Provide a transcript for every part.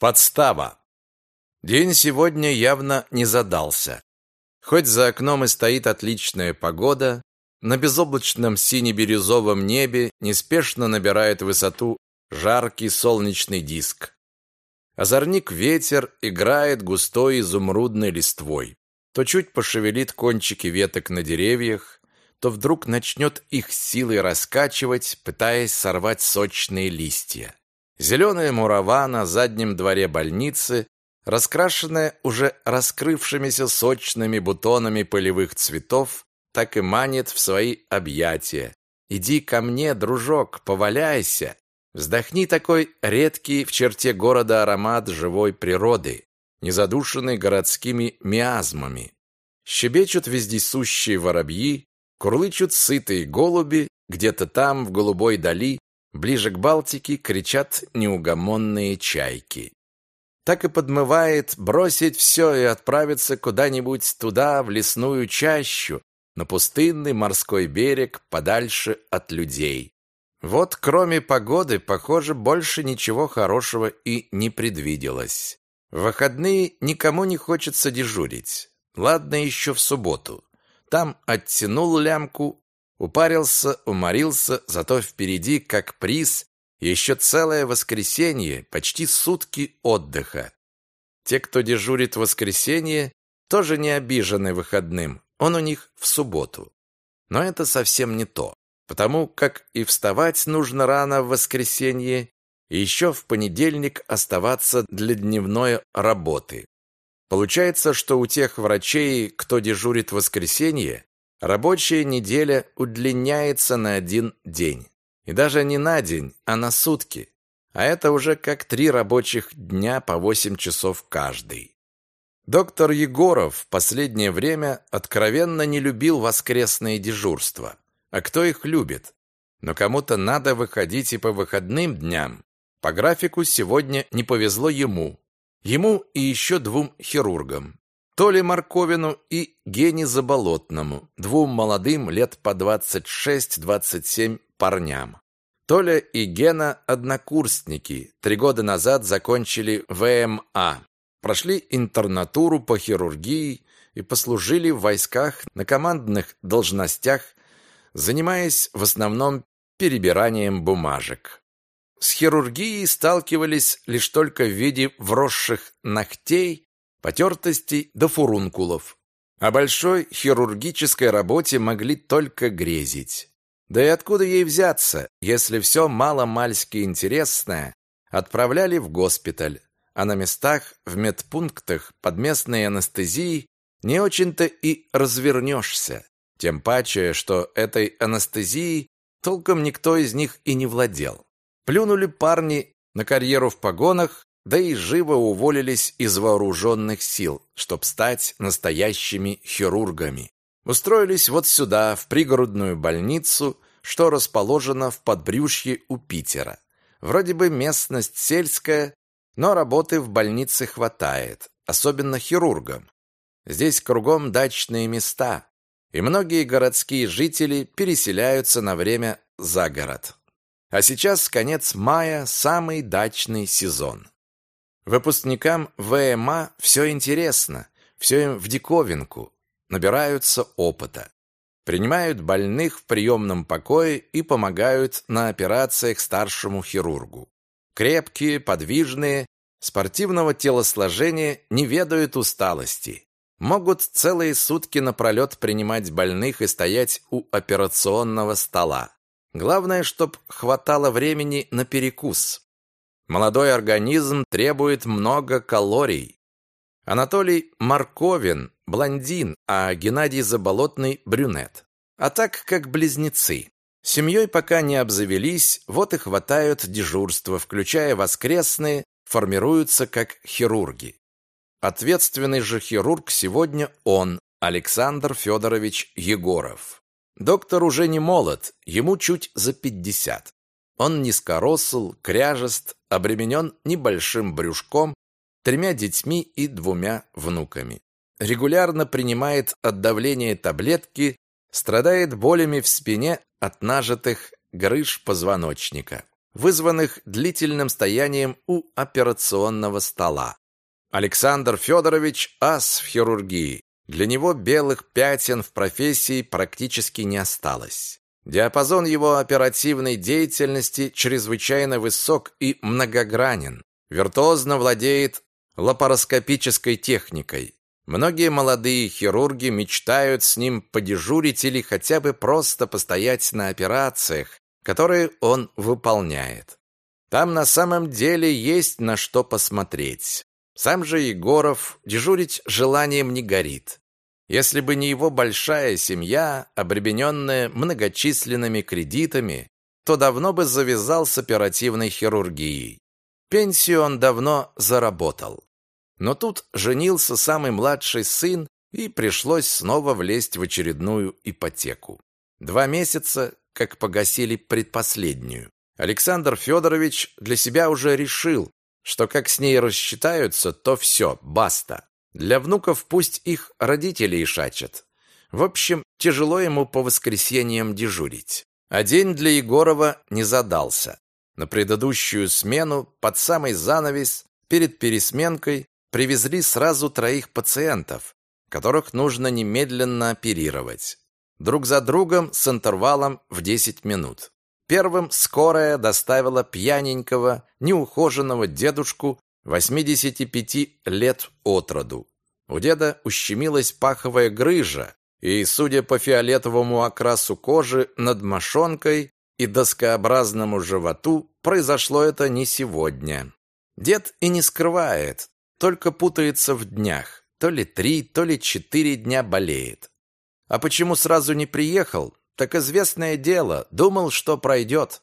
Подстава. День сегодня явно не задался. Хоть за окном и стоит отличная погода, на безоблачном сине-бирюзовом небе неспешно набирает высоту жаркий солнечный диск. Озорник ветер играет густой изумрудной листвой. То чуть пошевелит кончики веток на деревьях, то вдруг начнет их силой раскачивать, пытаясь сорвать сочные листья. Зеленая мурава на заднем дворе больницы, раскрашенная уже раскрывшимися сочными бутонами полевых цветов, так и манит в свои объятия. «Иди ко мне, дружок, поваляйся!» Вздохни такой редкий в черте города аромат живой природы, незадушенный городскими миазмами. Щебечут вездесущие воробьи, курлычут сытые голуби, где-то там, в голубой дали, Ближе к Балтике кричат неугомонные чайки. Так и подмывает бросить все и отправиться куда-нибудь туда, в лесную чащу, на пустынный морской берег, подальше от людей. Вот кроме погоды, похоже, больше ничего хорошего и не предвиделось. В выходные никому не хочется дежурить. Ладно еще в субботу. Там оттянул лямку Упарился, уморился, зато впереди, как приз, еще целое воскресенье, почти сутки отдыха. Те, кто дежурит в воскресенье, тоже не обижены выходным, он у них в субботу. Но это совсем не то, потому как и вставать нужно рано в воскресенье, и еще в понедельник оставаться для дневной работы. Получается, что у тех врачей, кто дежурит в воскресенье, Рабочая неделя удлиняется на один день. И даже не на день, а на сутки. А это уже как три рабочих дня по 8 часов каждый. Доктор Егоров в последнее время откровенно не любил воскресные дежурства. А кто их любит? Но кому-то надо выходить и по выходным дням. По графику сегодня не повезло ему. Ему и еще двум хирургам. Толе Марковину и Гене Заболотному, двум молодым лет по 26-27 парням. Толя и Гена – однокурсники, три года назад закончили ВМА, прошли интернатуру по хирургии и послужили в войсках на командных должностях, занимаясь в основном перебиранием бумажек. С хирургией сталкивались лишь только в виде вросших ногтей потертостей до фурункулов. О большой хирургической работе могли только грезить. Да и откуда ей взяться, если все мало-мальски интересное отправляли в госпиталь, а на местах, в медпунктах под местной анестезией не очень-то и развернешься. Тем паче, что этой анестезией толком никто из них и не владел. Плюнули парни на карьеру в погонах да и живо уволились из вооруженных сил, чтоб стать настоящими хирургами. Устроились вот сюда, в пригородную больницу, что расположена в подбрюшье у Питера. Вроде бы местность сельская, но работы в больнице хватает, особенно хирургам. Здесь кругом дачные места, и многие городские жители переселяются на время за город. А сейчас конец мая, самый дачный сезон. Выпускникам ВМА все интересно, все им в диковинку, набираются опыта. Принимают больных в приемном покое и помогают на операциях старшему хирургу. Крепкие, подвижные, спортивного телосложения не ведают усталости. Могут целые сутки напролет принимать больных и стоять у операционного стола. Главное, чтоб хватало времени на перекус. Молодой организм требует много калорий. Анатолий Марковин – блондин, а Геннадий Заболотный – брюнет. А так как близнецы. Семьей пока не обзавелись, вот и хватают дежурства, включая воскресные, формируются как хирурги. Ответственный же хирург сегодня он, Александр Федорович Егоров. Доктор уже не молод, ему чуть за пятьдесят. Он низкоросл, кряжест, обременен небольшим брюшком, тремя детьми и двумя внуками. Регулярно принимает от давления таблетки, страдает болями в спине от нажитых грыж позвоночника. вызванных длительным стоянием у операционного стола. Александр Федорович ас в хирургии. Для него белых пятен в профессии практически не осталось. Диапазон его оперативной деятельности чрезвычайно высок и многогранен. Виртуозно владеет лапароскопической техникой. Многие молодые хирурги мечтают с ним подежурить или хотя бы просто постоять на операциях, которые он выполняет. Там на самом деле есть на что посмотреть. Сам же Егоров дежурить желанием не горит. Если бы не его большая семья, обремененная многочисленными кредитами, то давно бы завязал с оперативной хирургией. Пенсию он давно заработал. Но тут женился самый младший сын, и пришлось снова влезть в очередную ипотеку. Два месяца, как погасили предпоследнюю. Александр Федорович для себя уже решил, что как с ней рассчитаются, то все, баста. Для внуков пусть их родители ишачат. В общем, тяжело ему по воскресеньям дежурить. А день для Егорова не задался. На предыдущую смену, под самый занавес, перед пересменкой, привезли сразу троих пациентов, которых нужно немедленно оперировать. Друг за другом с интервалом в 10 минут. Первым скорая доставила пьяненького, неухоженного дедушку 85 лет от роду. У деда ущемилась паховая грыжа, и, судя по фиолетовому окрасу кожи над мошонкой и доскообразному животу, произошло это не сегодня. Дед и не скрывает, только путается в днях. То ли три, то ли четыре дня болеет. А почему сразу не приехал? Так известное дело, думал, что пройдет.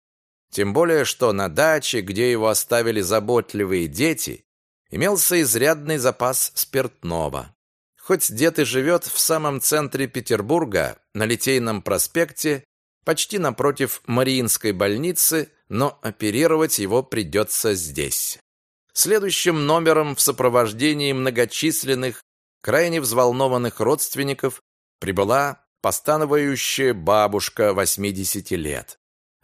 Тем более, что на даче, где его оставили заботливые дети, имелся изрядный запас спиртного. Хоть дед и живет в самом центре Петербурга, на Литейном проспекте, почти напротив Мариинской больницы, но оперировать его придется здесь. Следующим номером в сопровождении многочисленных, крайне взволнованных родственников прибыла постановающая бабушка 80 лет.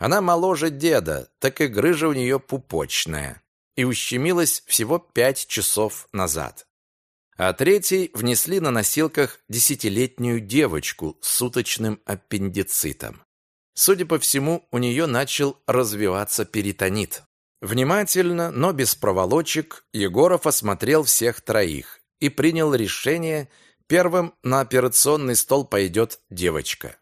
Она моложе деда, так и грыжа у нее пупочная, и ущемилась всего пять часов назад. А третий внесли на носилках десятилетнюю девочку с суточным аппендицитом. Судя по всему, у нее начал развиваться перитонит. Внимательно, но без проволочек, Егоров осмотрел всех троих и принял решение, первым на операционный стол пойдет девочка.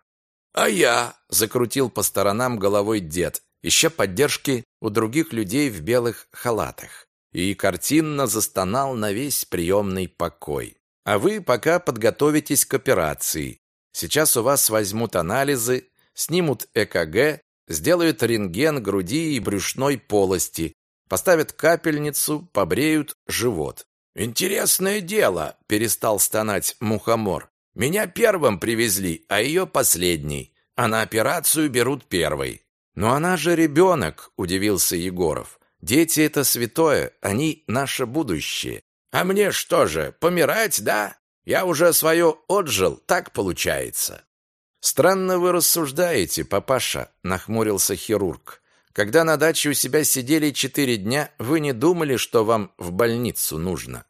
«А я?» – закрутил по сторонам головой дед, ища поддержки у других людей в белых халатах. И картинно застонал на весь приемный покой. «А вы пока подготовитесь к операции. Сейчас у вас возьмут анализы, снимут ЭКГ, сделают рентген груди и брюшной полости, поставят капельницу, побреют живот. «Интересное дело», – перестал стонать мухомор. Меня первым привезли, а ее последней. А на операцию берут первой. Но она же ребенок, удивился Егоров. Дети это святое, они наше будущее. А мне что же, помирать, да? Я уже свое отжил, так получается. Странно вы рассуждаете, папаша, нахмурился хирург. Когда на даче у себя сидели четыре дня, вы не думали, что вам в больницу нужно?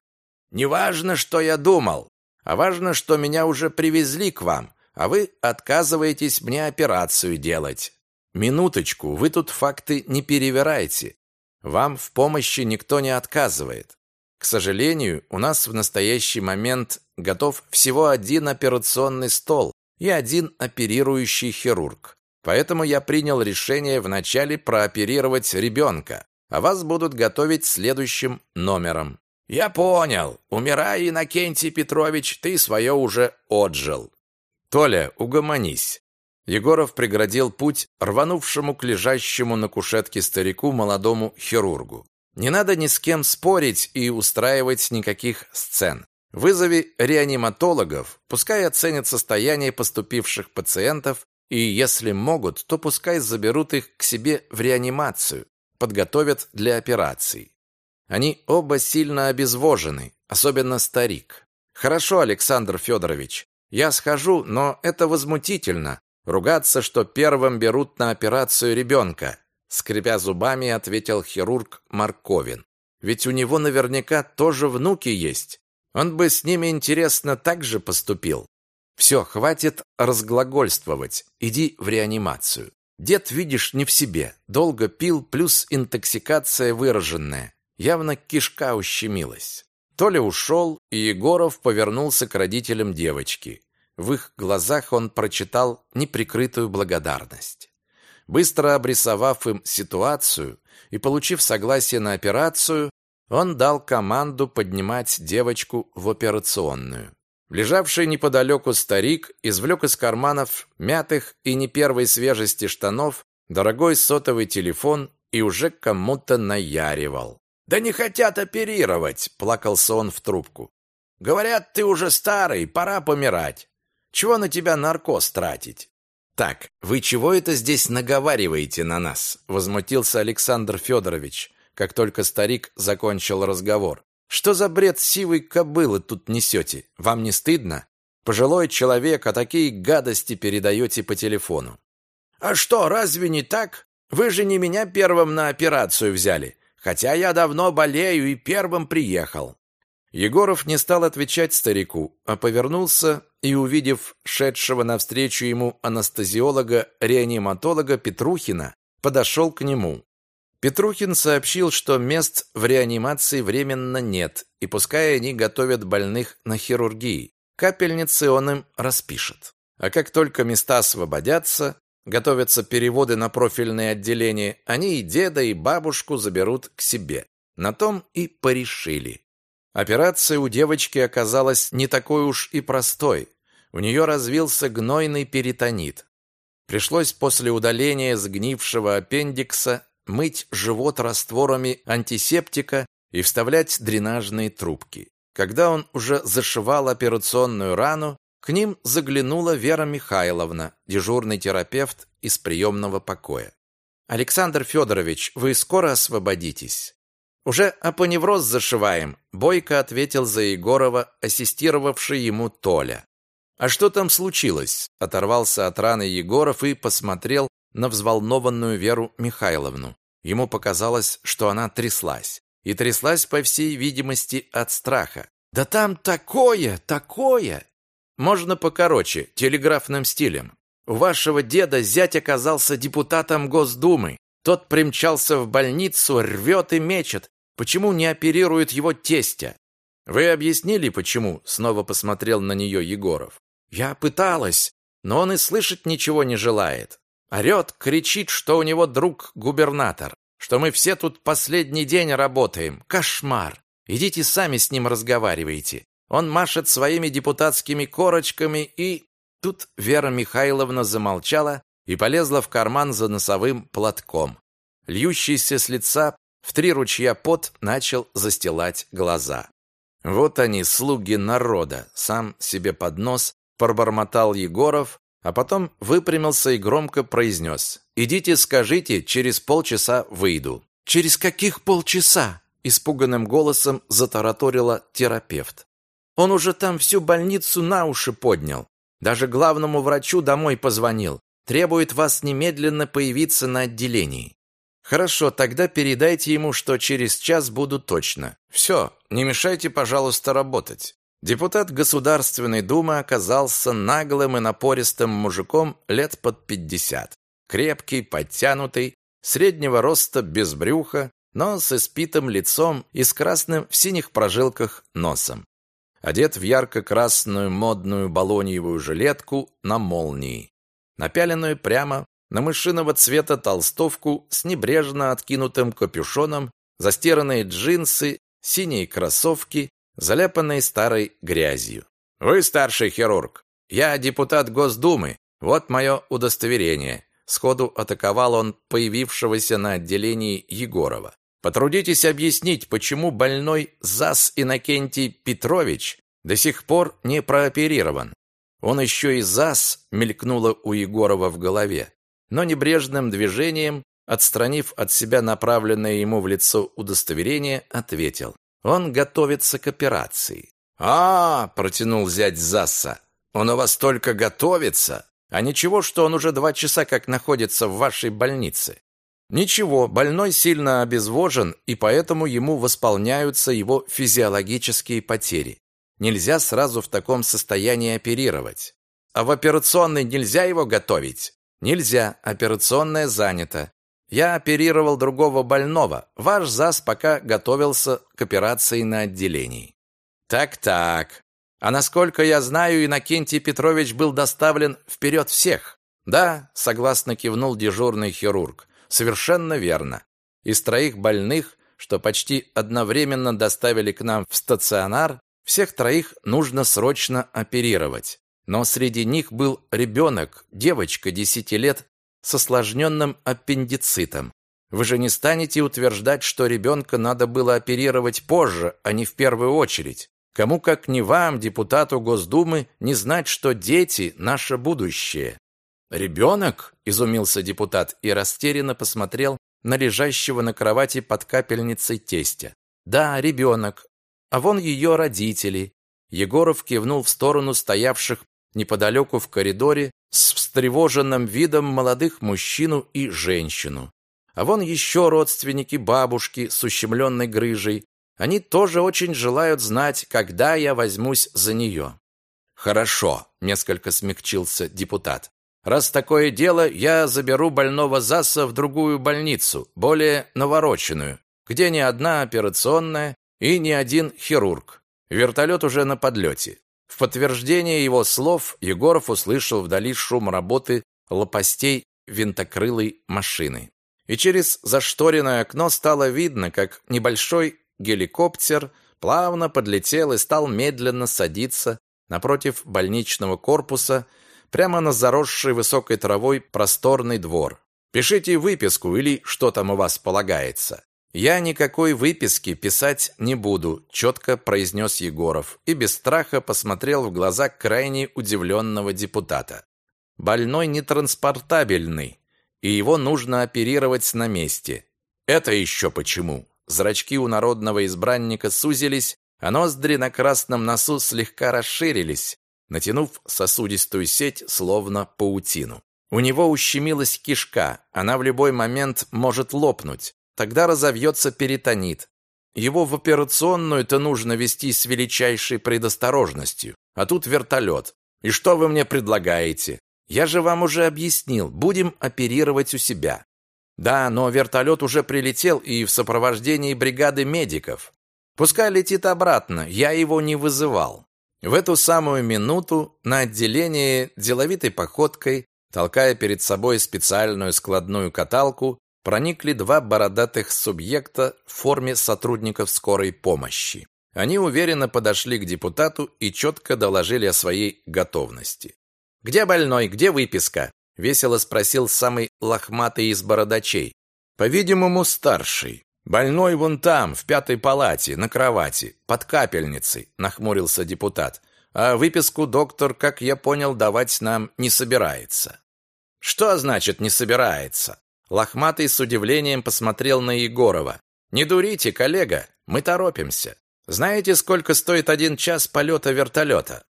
Неважно, что я думал. А важно, что меня уже привезли к вам, а вы отказываетесь мне операцию делать. Минуточку, вы тут факты не перевирайте. Вам в помощи никто не отказывает. К сожалению, у нас в настоящий момент готов всего один операционный стол и один оперирующий хирург. Поэтому я принял решение вначале прооперировать ребенка, а вас будут готовить следующим номером. «Я понял. Умирай, Иннокентий Петрович, ты свое уже отжил». «Толя, угомонись». Егоров преградил путь рванувшему к лежащему на кушетке старику молодому хирургу. «Не надо ни с кем спорить и устраивать никаких сцен. Вызови реаниматологов, пускай оценят состояние поступивших пациентов и, если могут, то пускай заберут их к себе в реанимацию, подготовят для операции. Они оба сильно обезвожены, особенно старик. Хорошо, Александр Федорович, я схожу, но это возмутительно. Ругаться, что первым берут на операцию ребенка. скрипя зубами, ответил хирург Марковин. Ведь у него наверняка тоже внуки есть. Он бы с ними интересно так же поступил. Все, хватит разглагольствовать. Иди в реанимацию. Дед, видишь, не в себе. Долго пил, плюс интоксикация выраженная. Явно кишка ущемилась. Толя ушел, и Егоров повернулся к родителям девочки. В их глазах он прочитал неприкрытую благодарность. Быстро обрисовав им ситуацию и получив согласие на операцию, он дал команду поднимать девочку в операционную. Лежавший неподалеку старик извлек из карманов мятых и не первой свежести штанов дорогой сотовый телефон и уже кому-то наяривал. «Да не хотят оперировать!» – плакался он в трубку. «Говорят, ты уже старый, пора помирать. Чего на тебя наркоз тратить?» «Так, вы чего это здесь наговариваете на нас?» – возмутился Александр Федорович, как только старик закончил разговор. «Что за бред сивой кобылы тут несете? Вам не стыдно? Пожилой человек, а такие гадости передаете по телефону». «А что, разве не так? Вы же не меня первым на операцию взяли хотя я давно болею и первым приехал. Егоров не стал отвечать старику, а повернулся и, увидев шедшего навстречу ему анестезиолога-реаниматолога Петрухина, подошел к нему. Петрухин сообщил, что мест в реанимации временно нет, и пускай они готовят больных на хирургии, капельницы он им распишет. А как только места освободятся, готовятся переводы на профильные отделения, они и деда, и бабушку заберут к себе. На том и порешили. Операция у девочки оказалась не такой уж и простой. У нее развился гнойный перитонит. Пришлось после удаления сгнившего аппендикса мыть живот растворами антисептика и вставлять дренажные трубки. Когда он уже зашивал операционную рану, к ним заглянула Вера Михайловна, дежурный терапевт из приемного покоя. Александр Федорович, вы скоро освободитесь. Уже апоневроз зашиваем, бойко ответил за Егорова, ассистировавший ему Толя. А что там случилось? оторвался от раны Егоров и посмотрел на взволнованную Веру Михайловну. Ему показалось, что она тряслась. И тряслась, по всей видимости, от страха. «Да там такое, такое!» Можно покороче, телеграфным стилем. У вашего деда зять оказался депутатом Госдумы. Тот примчался в больницу, рвет и мечет. Почему не оперирует его тестя? Вы объяснили, почему? Снова посмотрел на нее Егоров. Я пыталась, но он и слышать ничего не желает. Орет, кричит, что у него друг губернатор, что мы все тут последний день работаем. Кошмар. Идите сами с ним разговаривайте. Он машет своими депутатскими корочками и... Тут Вера Михайловна замолчала и полезла в карман за носовым платком. Льющийся с лица в три ручья пот начал застилать глаза. Вот они, слуги народа, сам себе под нос пробормотал Егоров, а потом выпрямился и громко произнес. «Идите, скажите, через полчаса выйду». «Через каких полчаса?» Испуганным голосом затараторила терапевт. Он уже там всю больницу на уши поднял. Даже главному врачу домой позвонил. Требует вас немедленно появиться на отделении. Хорошо, тогда передайте ему, что через час буду точно. Все, не мешайте, пожалуйста, работать. Депутат Государственной Думы оказался наглым и напористым мужиком лет под пятьдесят. Крепкий, подтянутый, среднего роста, без брюха, но с испитым лицом и с красным в синих прожилках носом одет в ярко-красную модную балоньевую жилетку на молнии, напяленную прямо на мышиного цвета толстовку с небрежно откинутым капюшоном, застиранные джинсы, синие кроссовки, заляпанные старой грязью. «Вы старший хирург. Я депутат Госдумы. Вот мое удостоверение». Сходу атаковал он появившегося на отделении Егорова. Потрудитесь объяснить, почему больной ЗАС Иннокентий Петрович до сих пор не прооперирован. Он еще и ЗАС мелькнуло у Егорова в голове, но небрежным движением, отстранив от себя направленное ему в лицо удостоверение, ответил. Он готовится к операции. «А, протянул зять ЗАСа, он у вас только готовится, а ничего, что он уже два часа как находится в вашей больнице. Ничего, больной сильно обезвожен, и поэтому ему восполняются его физиологические потери. Нельзя сразу в таком состоянии оперировать. А в операционной нельзя его готовить? Нельзя, операционная занята. Я оперировал другого больного. Ваш ЗАС пока готовился к операции на отделении. Так-так. А насколько я знаю, Иннокентий Петрович был доставлен вперед всех. Да, согласно кивнул дежурный хирург. Совершенно верно. Из троих больных, что почти одновременно доставили к нам в стационар, всех троих нужно срочно оперировать. Но среди них был ребенок, девочка 10 лет с осложненным аппендицитом. Вы же не станете утверждать, что ребенка надо было оперировать позже, а не в первую очередь. Кому как не вам, депутату Госдумы, не знать, что дети – наше будущее. «Ребенок?» – изумился депутат и растерянно посмотрел на лежащего на кровати под капельницей тестя. «Да, ребенок. А вон ее родители». Егоров кивнул в сторону стоявших неподалеку в коридоре с встревоженным видом молодых мужчину и женщину. А вон еще родственники бабушки с ущемленной грыжей. Они тоже очень желают знать, когда я возьмусь за нее. «Хорошо», – несколько смягчился депутат. Раз такое дело, я заберу больного ЗАСа в другую больницу, более навороченную, где не одна операционная и не один хирург. Вертолет уже на подлете. В подтверждение его слов Егоров услышал вдали шум работы лопастей винтокрылой машины. И через зашторенное окно стало видно, как небольшой геликоптер плавно подлетел и стал медленно садиться напротив больничного корпуса прямо на заросший высокой травой просторный двор. Пишите выписку или что там у вас полагается. Я никакой выписки писать не буду, четко произнес Егоров и без страха посмотрел в глаза крайне удивленного депутата. Больной нетранспортабельный, и его нужно оперировать на месте. Это еще почему? Зрачки у народного избранника сузились, а ноздри на красном носу слегка расширились, натянув сосудистую сеть, словно паутину. У него ущемилась кишка, она в любой момент может лопнуть. Тогда разовьется перитонит. Его в операционную-то нужно вести с величайшей предосторожностью. А тут вертолет. И что вы мне предлагаете? Я же вам уже объяснил, будем оперировать у себя. Да, но вертолет уже прилетел и в сопровождении бригады медиков. Пускай летит обратно, я его не вызывал. В эту самую минуту на отделении деловитой походкой, толкая перед собой специальную складную каталку, проникли два бородатых субъекта в форме сотрудников скорой помощи. Они уверенно подошли к депутату и четко доложили о своей готовности. «Где больной? Где выписка?» – весело спросил самый лохматый из бородачей. «По-видимому, старший. Больной вон там, в пятой палате, на кровати, под капельницей, нахмурился депутат. А выписку доктор, как я понял, давать нам не собирается. Что значит не собирается? Лохматый с удивлением посмотрел на Егорова. Не дурите, коллега, мы торопимся. Знаете, сколько стоит один час полета вертолета?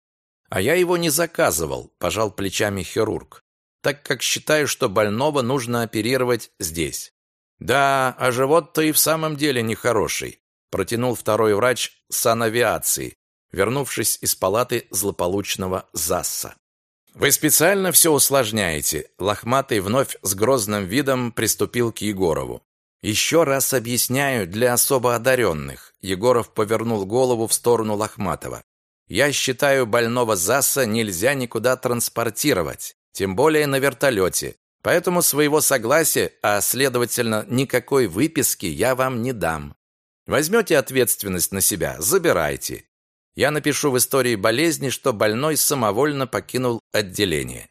А я его не заказывал, пожал плечами хирург, так как считаю, что больного нужно оперировать здесь. Да, а живот-то и в самом деле нехороший, протянул второй врач санавиации, вернувшись из палаты злополучного ЗАСа. Вы специально все усложняете. Лохматый вновь с грозным видом приступил к Егорову. Еще раз объясняю для особо одаренных. Егоров повернул голову в сторону Лохматова. Я считаю, больного ЗАСа нельзя никуда транспортировать, тем более на вертолете. Поэтому своего согласия, а следовательно никакой выписки я вам не дам. Возьмете ответственность на себя, забирайте. Я напишу в истории болезни, что больной самовольно покинул отделение.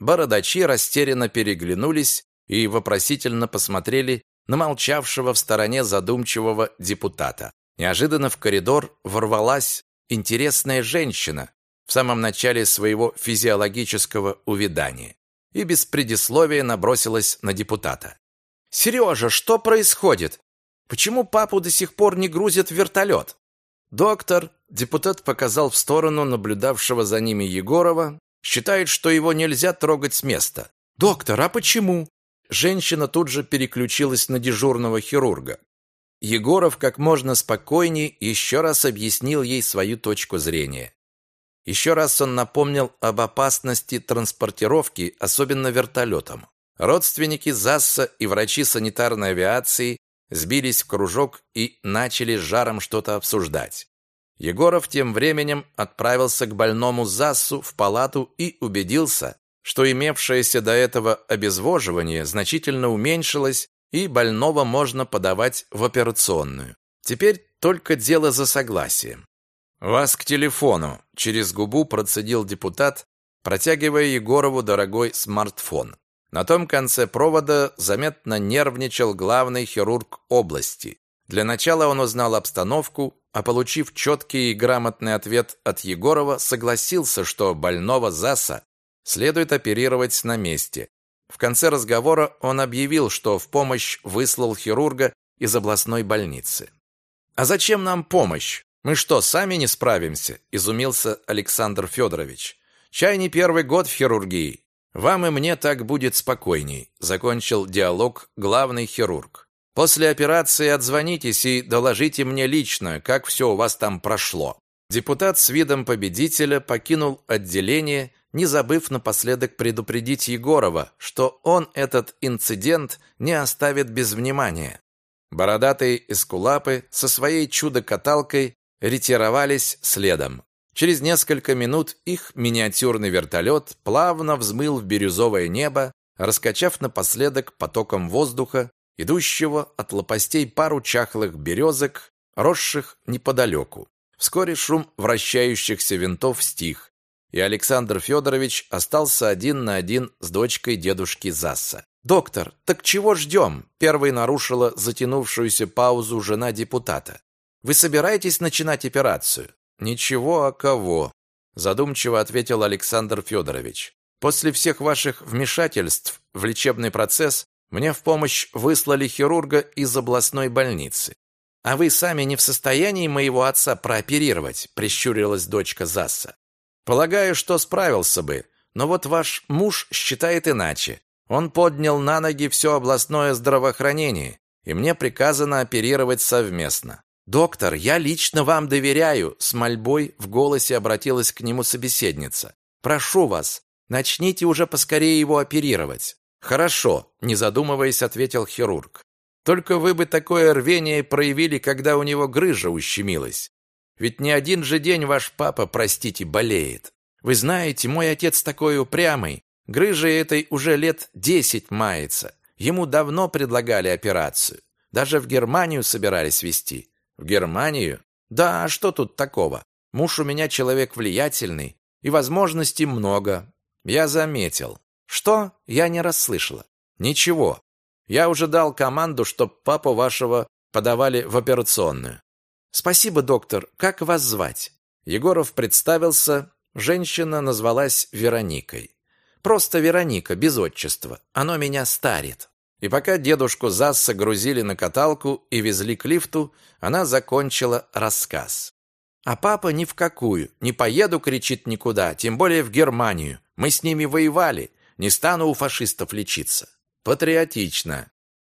Бородачи растерянно переглянулись и вопросительно посмотрели на молчавшего в стороне задумчивого депутата. Неожиданно в коридор ворвалась интересная женщина в самом начале своего физиологического увядания и без предисловия набросилась на депутата. «Сережа, что происходит? Почему папу до сих пор не грузят в вертолет?» «Доктор», — депутат показал в сторону наблюдавшего за ними Егорова, считает, что его нельзя трогать с места. «Доктор, а почему?» женщина тут же переключилась на дежурного хирурга. Егоров как можно спокойнее еще раз объяснил ей свою точку зрения. Еще раз он напомнил об опасности транспортировки, особенно вертолетом. Родственники ЗАСа и врачи санитарной авиации сбились в кружок и начали с жаром что-то обсуждать. Егоров тем временем отправился к больному ЗАСу в палату и убедился, что имевшееся до этого обезвоживание значительно уменьшилось и больного можно подавать в операционную. Теперь только дело за согласием. «Вас к телефону», – через губу процедил депутат, протягивая Егорову дорогой смартфон. На том конце провода заметно нервничал главный хирург области. Для начала он узнал обстановку, а получив четкий и грамотный ответ от Егорова, согласился, что больного ЗАСа следует оперировать на месте. В конце разговора он объявил, что в помощь выслал хирурга из областной больницы. «А зачем нам помощь? Мы что, сами не справимся?» – изумился Александр Федорович. «Чай не первый год в хирургии. Вам и мне так будет спокойней», – закончил диалог главный хирург. «После операции отзвонитесь и доложите мне лично, как все у вас там прошло». Депутат с видом победителя покинул отделение не забыв напоследок предупредить Егорова, что он этот инцидент не оставит без внимания. Бородатые эскулапы со своей чудо-каталкой ретировались следом. Через несколько минут их миниатюрный вертолет плавно взмыл в бирюзовое небо, раскачав напоследок потоком воздуха, идущего от лопастей пару чахлых березок, росших неподалеку. Вскоре шум вращающихся винтов стих, и Александр Федорович остался один на один с дочкой дедушки Засса. «Доктор, так чего ждем?» – первой нарушила затянувшуюся паузу жена депутата. «Вы собираетесь начинать операцию?» «Ничего, а кого?» – задумчиво ответил Александр Федорович. «После всех ваших вмешательств в лечебный процесс мне в помощь выслали хирурга из областной больницы. А вы сами не в состоянии моего отца прооперировать?» – прищурилась дочка Засса. Полагаю, что справился бы, но вот ваш муж считает иначе. Он поднял на ноги все областное здравоохранение, и мне приказано оперировать совместно. Доктор, я лично вам доверяю, с мольбой в голосе обратилась к нему собеседница. Прошу вас, начните уже поскорее его оперировать. Хорошо, не задумываясь, ответил хирург. Только вы бы такое рвение проявили, когда у него грыжа ущемилась. Ведь не один же день ваш папа, простите, болеет. Вы знаете, мой отец такой упрямый. Грыжей этой уже лет десять мается. Ему давно предлагали операцию. Даже в Германию собирались везти. В Германию? Да, а что тут такого? Муж у меня человек влиятельный, и возможностей много. Я заметил. Что? Я не расслышала. Ничего. Я уже дал команду, чтоб папу вашего подавали в операционную. Спасибо, доктор. Как вас звать? Егоров представился. Женщина назвалась Вероникой. Просто Вероника, без отчества. Оно меня старит. И пока дедушку Засса грузили на каталку и везли к лифту, она закончила рассказ. А папа ни в какую. Не поеду, кричит никуда, тем более в Германию. Мы с ними воевали. Не стану у фашистов лечиться. Патриотично.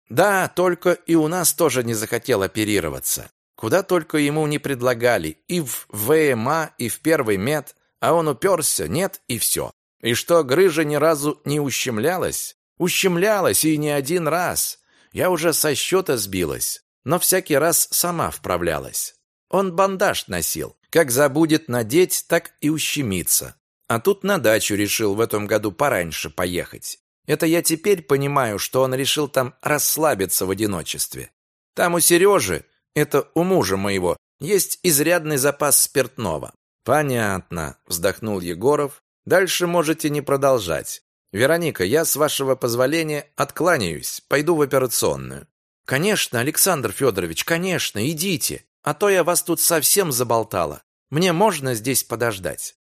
Да, только и у нас тоже не захотел оперироваться. Куда только ему не предлагали, и в ВМА, и в первый мед, а он уперся, нет, и все. И что, грыжа ни разу не ущемлялась? Ущемлялась, и не один раз. Я уже со счета сбилась, но всякий раз сама вправлялась. Он бандаж носил. Как забудет надеть, так и ущемится. А тут на дачу решил в этом году пораньше поехать. Это я теперь понимаю, что он решил там расслабиться в одиночестве. Там у Сережи это у мужа моего есть изрядный запас спиртного. Понятно, вздохнул Егоров. Дальше можете не продолжать. Вероника, я с вашего позволения откланяюсь, пойду в операционную. Конечно, Александр Федорович, конечно, идите, а то я вас тут совсем заболтала. Мне можно здесь подождать.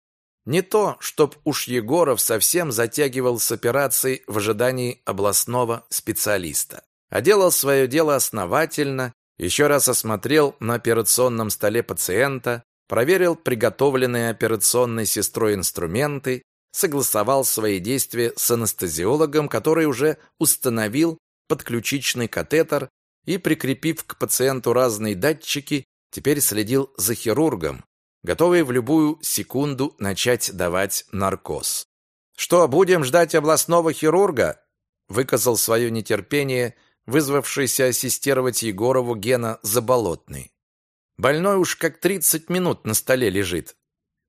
Не то, чтоб уж Егоров совсем затягивал с операцией в ожидании областного специалиста, а делал свое дело основательно еще раз осмотрел на операционном столе пациента, проверил приготовленные операционной сестрой инструменты, согласовал свои действия с анестезиологом, который уже установил подключичный катетер и, прикрепив к пациенту разные датчики, теперь следил за хирургом, готовый в любую секунду начать давать наркоз. «Что, будем ждать областного хирурга?» выказал свое нетерпение, вызвавшийся ассистировать Егорову Гена Заболотный. «Больной уж как тридцать минут на столе лежит.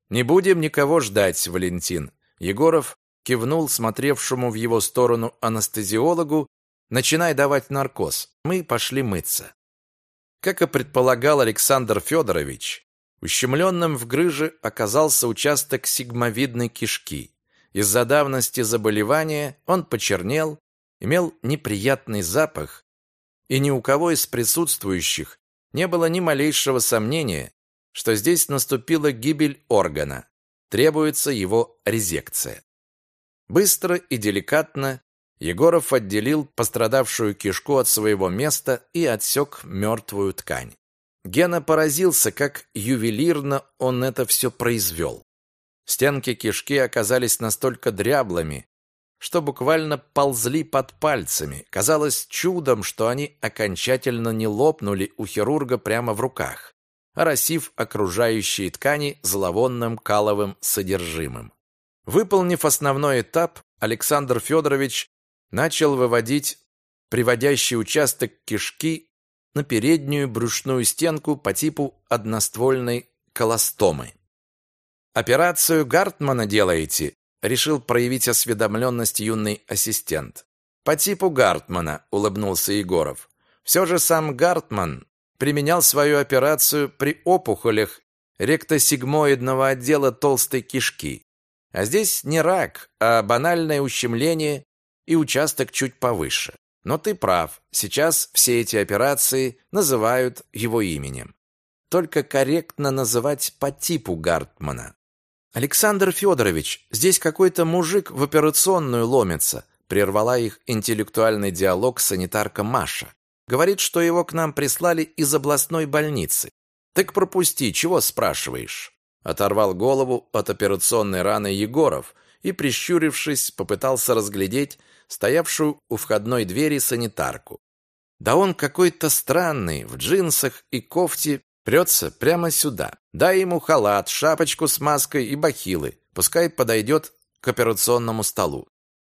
Не будем никого ждать, Валентин». Егоров кивнул смотревшему в его сторону анестезиологу, начинай давать наркоз. Мы пошли мыться. Как и предполагал Александр Федорович, ущемленным в грыже оказался участок сигмовидной кишки. Из-за давности заболевания он почернел, имел неприятный запах, и ни у кого из присутствующих не было ни малейшего сомнения, что здесь наступила гибель органа, требуется его резекция. Быстро и деликатно Егоров отделил пострадавшую кишку от своего места и отсек мертвую ткань. Гена поразился, как ювелирно он это все произвел. Стенки кишки оказались настолько дряблыми, что буквально ползли под пальцами. Казалось чудом, что они окончательно не лопнули у хирурга прямо в руках, оросив окружающие ткани зловонным каловым содержимым. Выполнив основной этап, Александр Федорович начал выводить приводящий участок кишки на переднюю брюшную стенку по типу одноствольной колостомы. «Операцию Гартмана делаете?» – решил проявить осведомленность юный ассистент. «По типу Гартмана», – улыбнулся Егоров. «Все же сам Гартман применял свою операцию при опухолях ректосигмоидного отдела толстой кишки. А здесь не рак, а банальное ущемление и участок чуть повыше. Но ты прав, сейчас все эти операции называют его именем. Только корректно называть по типу Гартмана. Александр Федорович, здесь какой-то мужик в операционную ломится, прервала их интеллектуальный диалог санитарка Маша. Говорит, что его к нам прислали из областной больницы. Так пропусти, чего спрашиваешь? Оторвал голову от операционной раны Егоров и, прищурившись, попытался разглядеть стоявшую у входной двери санитарку. Да он какой-то странный, в джинсах и кофте прется прямо сюда. Дай ему халат, шапочку с маской и бахилы. Пускай подойдет к операционному столу.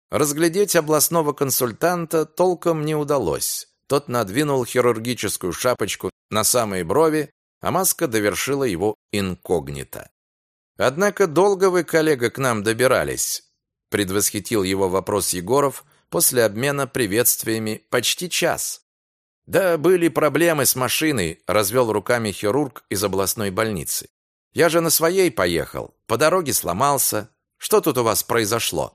Разглядеть областного консультанта толком не удалось. Тот надвинул хирургическую шапочку на самые брови, а маска довершила его инкогнито. Однако долго вы, коллега, к нам добирались предвосхитил его вопрос Егоров после обмена приветствиями почти час. Да были проблемы с машиной, развел руками хирург из областной больницы. Я же на своей поехал, по дороге сломался. Что тут у вас произошло?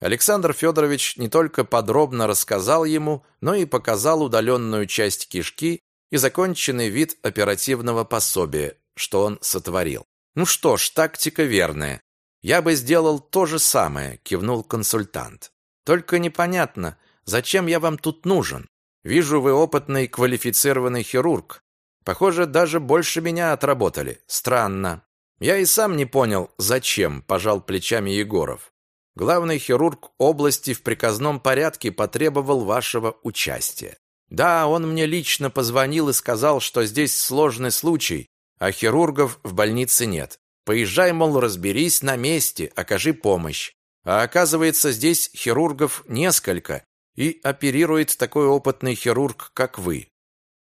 Александр Федорович не только подробно рассказал ему, но и показал удаленную часть кишки и законченный вид оперативного пособия, что он сотворил. Ну что ж, тактика верная. Я бы сделал то же самое, кивнул консультант. Только непонятно, зачем я вам тут нужен? Вижу, вы опытный, квалифицированный хирург. Похоже, даже больше меня отработали. Странно. Я и сам не понял, зачем, пожал плечами Егоров. Главный хирург области в приказном порядке потребовал вашего участия. Да, он мне лично позвонил и сказал, что здесь сложный случай, а хирургов в больнице нет. Поезжай, мол, разберись на месте, окажи помощь. А оказывается, здесь хирургов несколько, и оперирует такой опытный хирург, как вы.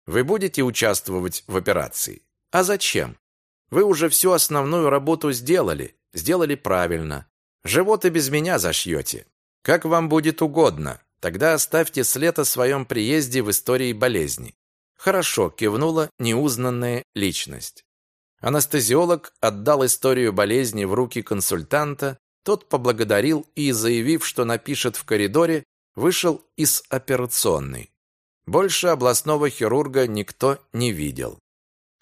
Вы будете участвовать в операции? А зачем? Вы уже всю основную работу сделали, сделали правильно. Живот и без меня зашьете. Как вам будет угодно. Тогда оставьте след о своем приезде в истории болезни. Хорошо, кивнула неузнанная личность. Анестезиолог отдал историю болезни в руки консультанта, тот поблагодарил и, заявив, что напишет в коридоре, вышел из операционной. Больше областного хирурга никто не видел.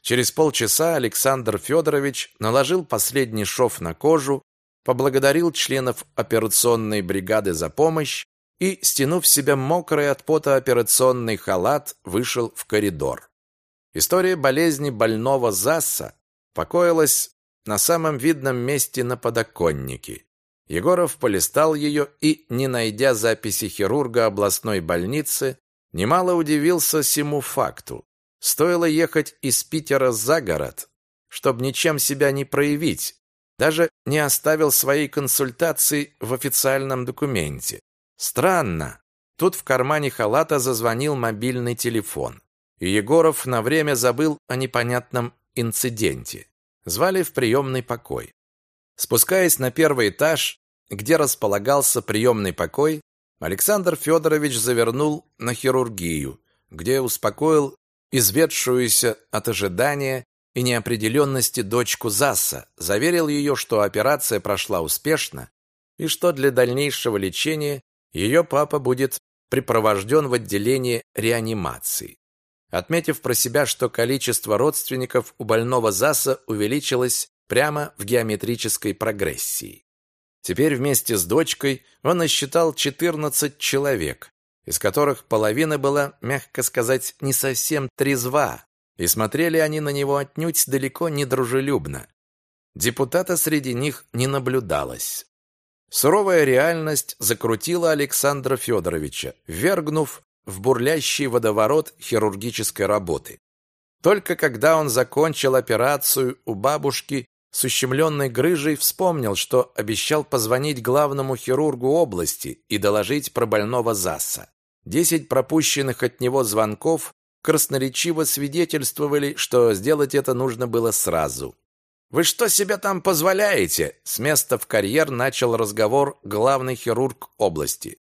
Через полчаса Александр Федорович наложил последний шов на кожу, поблагодарил членов операционной бригады за помощь и, стянув с себя мокрый от пота операционный халат, вышел в коридор. История болезни больного Засса покоилась на самом видном месте на подоконнике. Егоров полистал ее и, не найдя записи хирурга областной больницы, немало удивился сему факту. Стоило ехать из Питера за город, чтобы ничем себя не проявить, даже не оставил своей консультации в официальном документе. Странно. Тут в кармане халата зазвонил мобильный телефон, и Егоров на время забыл о непонятном инциденте. Звали в приемный покой. Спускаясь на первый этаж, где располагался приемный покой, Александр Федорович завернул на хирургию, где успокоил изведшуюся от ожидания и неопределенности дочку Засса, заверил ее, что операция прошла успешно и что для дальнейшего лечения ее папа будет припровожден в отделение реанимации. Отметив про себя, что количество родственников у больного Заса увеличилось прямо в геометрической прогрессии. Теперь вместе с дочкой он насчитал 14 человек, из которых половина была, мягко сказать, не совсем трезва, и смотрели они на него отнюдь далеко не дружелюбно. Депутата среди них не наблюдалось. Суровая реальность закрутила Александра Федоровича, ввергнув в бурлящий водоворот хирургической работы. Только когда он закончил операцию у бабушки с ущемленной грыжей вспомнил, что обещал позвонить главному хирургу области и доложить про больного Засса. Десять пропущенных от него звонков красноречиво свидетельствовали, что сделать это нужно было сразу. «Вы что себе там позволяете?» С места в карьер начал разговор главный хирург области.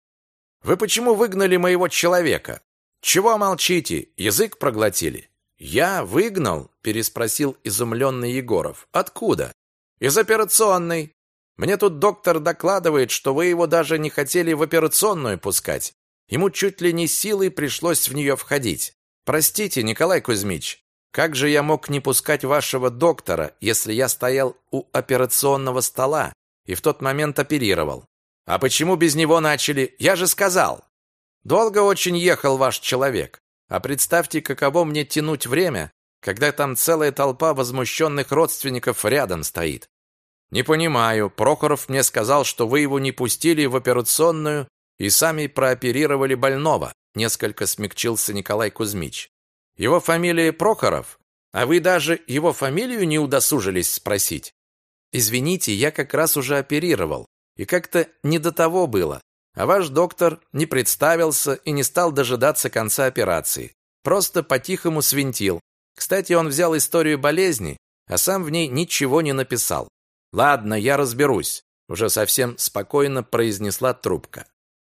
«Вы почему выгнали моего человека? Чего молчите? Язык проглотили?» «Я выгнал?» – переспросил изумленный Егоров. «Откуда?» «Из операционной. Мне тут доктор докладывает, что вы его даже не хотели в операционную пускать. Ему чуть ли не силой пришлось в нее входить. Простите, Николай Кузьмич, как же я мог не пускать вашего доктора, если я стоял у операционного стола и в тот момент оперировал? А почему без него начали? Я же сказал. Долго очень ехал ваш человек. А представьте, каково мне тянуть время, когда там целая толпа возмущенных родственников рядом стоит. Не понимаю, Прохоров мне сказал, что вы его не пустили в операционную и сами прооперировали больного, несколько смягчился Николай Кузьмич. Его фамилия Прохоров, а вы даже его фамилию не удосужились спросить. Извините, я как раз уже оперировал, и как-то не до того было. А ваш доктор не представился и не стал дожидаться конца операции. Просто по-тихому свинтил. Кстати, он взял историю болезни, а сам в ней ничего не написал. Ладно, я разберусь, уже совсем спокойно произнесла трубка.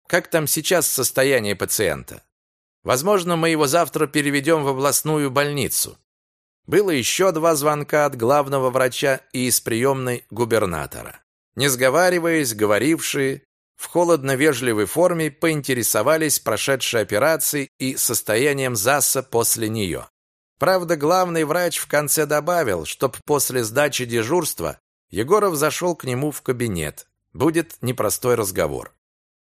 Как там сейчас состояние пациента? Возможно, мы его завтра переведем в областную больницу. Было еще два звонка от главного врача и из приемной губернатора. Не сговариваясь, говорившие в холодно-вежливой форме поинтересовались прошедшей операцией и состоянием ЗАСа после нее. Правда, главный врач в конце добавил, чтоб после сдачи дежурства Егоров зашел к нему в кабинет. Будет непростой разговор.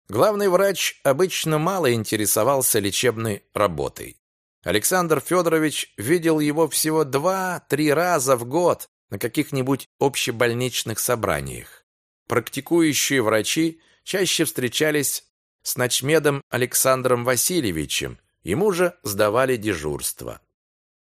Главный врач обычно мало интересовался лечебной работой. Александр Федорович видел его всего два-три раза в год на каких-нибудь общебольничных собраниях. Практикующие врачи чаще встречались с ночмедом Александром Васильевичем, ему же сдавали дежурство.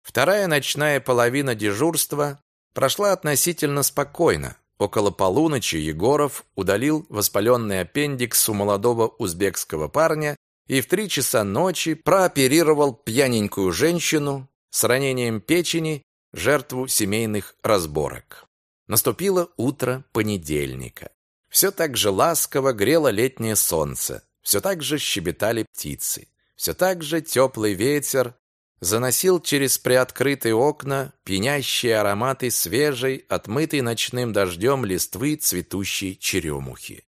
Вторая ночная половина дежурства прошла относительно спокойно. Около полуночи Егоров удалил воспаленный аппендикс у молодого узбекского парня и в три часа ночи прооперировал пьяненькую женщину с ранением печени, жертву семейных разборок. Наступило утро понедельника. Все так же ласково грело летнее солнце, все так же щебетали птицы, все так же теплый ветер заносил через приоткрытые окна пьянящие ароматы свежей, отмытой ночным дождем листвы цветущей черемухи.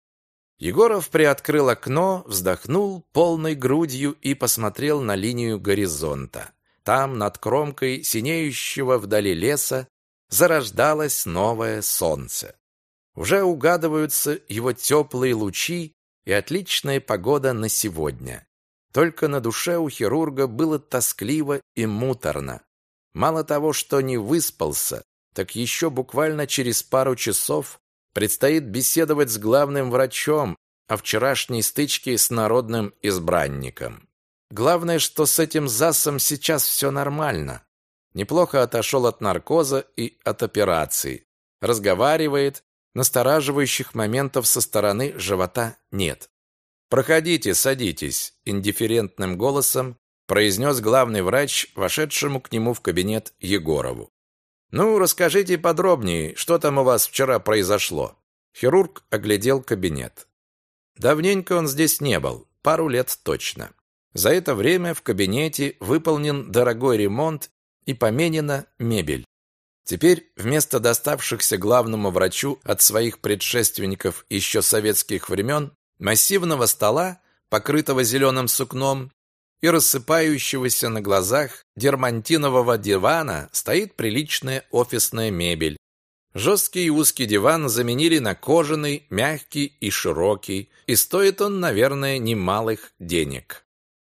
Егоров приоткрыл окно, вздохнул полной грудью и посмотрел на линию горизонта. Там, над кромкой синеющего вдали леса, зарождалось новое солнце. Уже угадываются его теплые лучи и отличная погода на сегодня. Только на душе у хирурга было тоскливо и муторно. Мало того, что не выспался, так еще буквально через пару часов предстоит беседовать с главным врачом о вчерашней стычке с народным избранником. Главное, что с этим ЗАСом сейчас все нормально. Неплохо отошел от наркоза и от операции. Разговаривает, настораживающих моментов со стороны живота нет. «Проходите, садитесь», – индифферентным голосом произнес главный врач, вошедшему к нему в кабинет Егорову. «Ну, расскажите подробнее, что там у вас вчера произошло?» Хирург оглядел кабинет. Давненько он здесь не был, пару лет точно. За это время в кабинете выполнен дорогой ремонт и поменена мебель. Теперь вместо доставшихся главному врачу от своих предшественников еще советских времен массивного стола, покрытого зеленым сукном, и рассыпающегося на глазах дермантинового дивана стоит приличная офисная мебель. Жесткий и узкий диван заменили на кожаный, мягкий и широкий, и стоит он, наверное, немалых денег.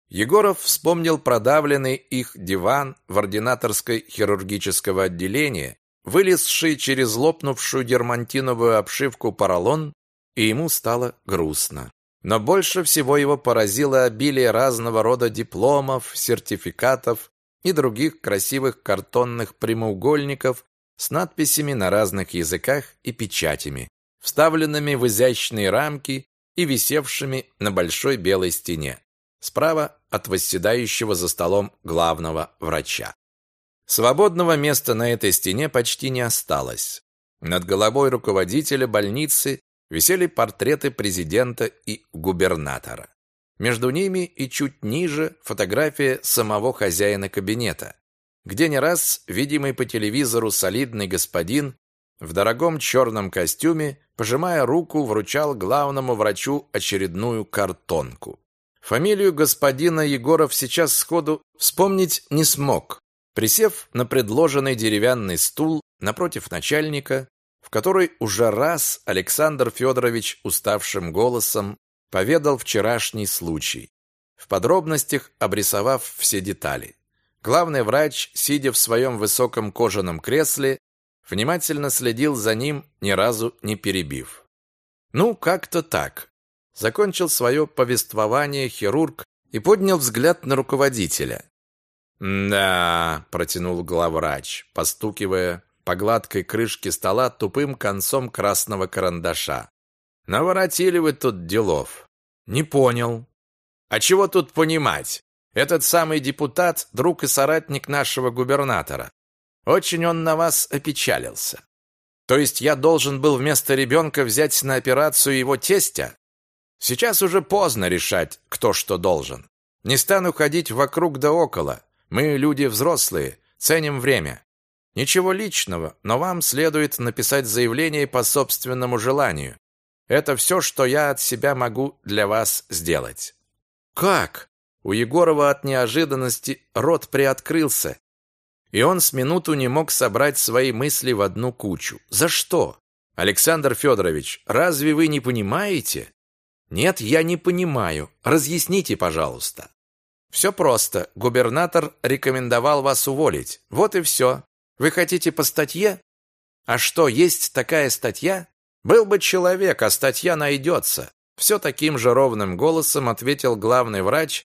Егоров вспомнил продавленный их диван в ординаторской хирургического отделения, вылезший через лопнувшую дермантиновую обшивку поролон, и ему стало грустно. Но больше всего его поразило обилие разного рода дипломов, сертификатов и других красивых картонных прямоугольников с надписями на разных языках и печатями, вставленными в изящные рамки и висевшими на большой белой стене справа от восседающего за столом главного врача. Свободного места на этой стене почти не осталось. Над головой руководителя больницы висели портреты президента и губернатора. Между ними и чуть ниже фотография самого хозяина кабинета, где не раз видимый по телевизору солидный господин в дорогом черном костюме, пожимая руку, вручал главному врачу очередную картонку. Фамилию господина Егоров сейчас сходу вспомнить не смог. Присев на предложенный деревянный стул напротив начальника, в который уже раз Александр Федорович уставшим голосом поведал вчерашний случай, в подробностях обрисовав все детали. Главный врач, сидя в своем высоком кожаном кресле, внимательно следил за ним, ни разу не перебив. Ну, как-то так. Закончил свое повествование хирург и поднял взгляд на руководителя. «Да», — протянул главврач, постукивая по гладкой крышке стола тупым концом красного карандаша. «Наворотили вы тут делов». «Не понял». «А чего тут понимать? Этот самый депутат — друг и соратник нашего губернатора. Очень он на вас опечалился. То есть я должен был вместо ребенка взять на операцию его тестя? Сейчас уже поздно решать, кто что должен. Не стану ходить вокруг да около. Мы люди взрослые, ценим время. Ничего личного, но вам следует написать заявление по собственному желанию. Это все, что я от себя могу для вас сделать. Как? У Егорова от неожиданности рот приоткрылся, и он с минуту не мог собрать свои мысли в одну кучу. За что? Александр Федорович, разве вы не понимаете? Нет, я не понимаю. Разъясните, пожалуйста. Все просто. Губернатор рекомендовал вас уволить. Вот и все. Вы хотите по статье? А что, есть такая статья? Был бы человек, а статья найдется. Все таким же ровным голосом ответил главный врач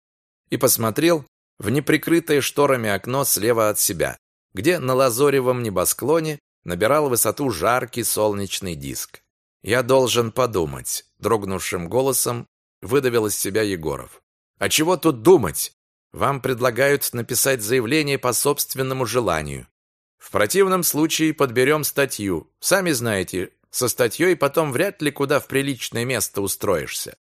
и посмотрел в неприкрытое шторами окно слева от себя, где на лазоревом небосклоне набирал высоту жаркий солнечный диск. Я должен подумать, дрогнувшим голосом выдавил из себя Егоров. А чего тут думать? Вам предлагают написать заявление по собственному желанию. В противном случае подберем статью. Сами знаете, со статьей потом вряд ли куда в приличное место устроишься.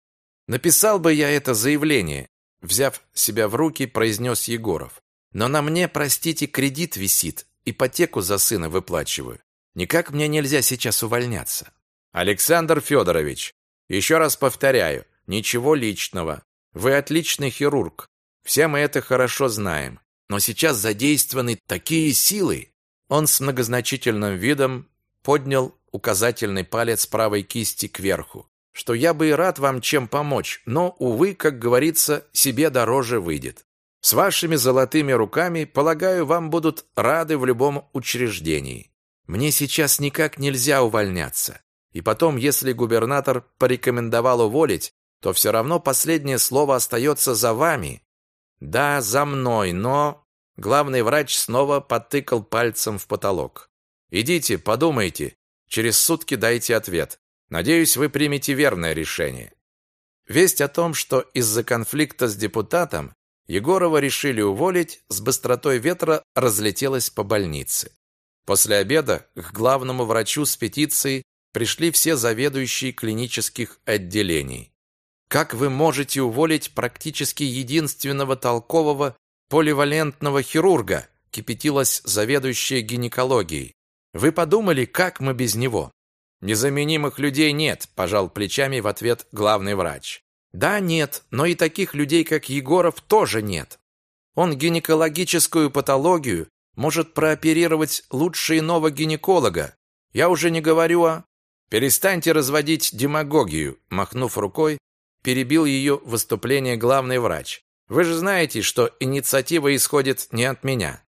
Написал бы я это заявление, взяв себя в руки, произнес Егоров. Но на мне, простите, кредит висит, ипотеку за сына выплачиваю. Никак мне нельзя сейчас увольняться. Александр Федорович, еще раз повторяю, ничего личного. Вы отличный хирург. Все мы это хорошо знаем. Но сейчас задействованы такие силы. Он с многозначительным видом поднял указательный палец правой кисти кверху, что я бы и рад вам чем помочь, но, увы, как говорится, себе дороже выйдет. С вашими золотыми руками, полагаю, вам будут рады в любом учреждении. Мне сейчас никак нельзя увольняться. И потом, если губернатор порекомендовал уволить, то все равно последнее слово остается за вами. Да, за мной, но... Главный врач снова потыкал пальцем в потолок. Идите, подумайте. Через сутки дайте ответ. Надеюсь, вы примете верное решение. Весть о том, что из-за конфликта с депутатом Егорова решили уволить, с быстротой ветра разлетелась по больнице. После обеда к главному врачу с петицией пришли все заведующие клинических отделений. Как вы можете уволить практически единственного толкового поливалентного хирурга, кипятилась заведующая гинекологией. Вы подумали, как мы без него? Незаменимых людей нет, пожал плечами в ответ главный врач. Да, нет, но и таких людей, как Егоров, тоже нет. Он гинекологическую патологию может прооперировать лучше иного гинеколога. Я уже не говорю о... Перестаньте разводить демагогию, махнув рукой, перебил ее выступление главный врач. Вы же знаете, что инициатива исходит не от меня.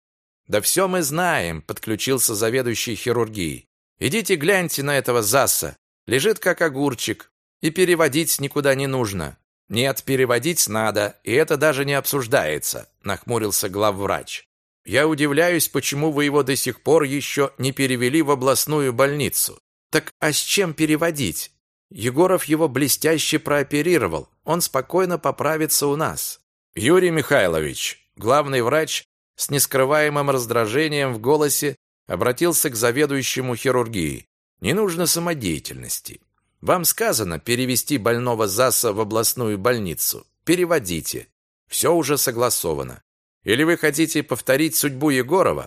Да все мы знаем, подключился заведующий хирургией. Идите гляньте на этого Заса. Лежит как огурчик, и переводить никуда не нужно. Нет, переводить надо, и это даже не обсуждается, нахмурился главврач. Я удивляюсь, почему вы его до сих пор еще не перевели в областную больницу. Так а с чем переводить? Егоров его блестяще прооперировал. Он спокойно поправится у нас. Юрий Михайлович, главный врач с нескрываемым раздражением в голосе обратился к заведующему хирургии. Не нужно самодеятельности. Вам сказано перевести больного ЗАСа в областную больницу. Переводите. Все уже согласовано. Или вы хотите повторить судьбу Егорова?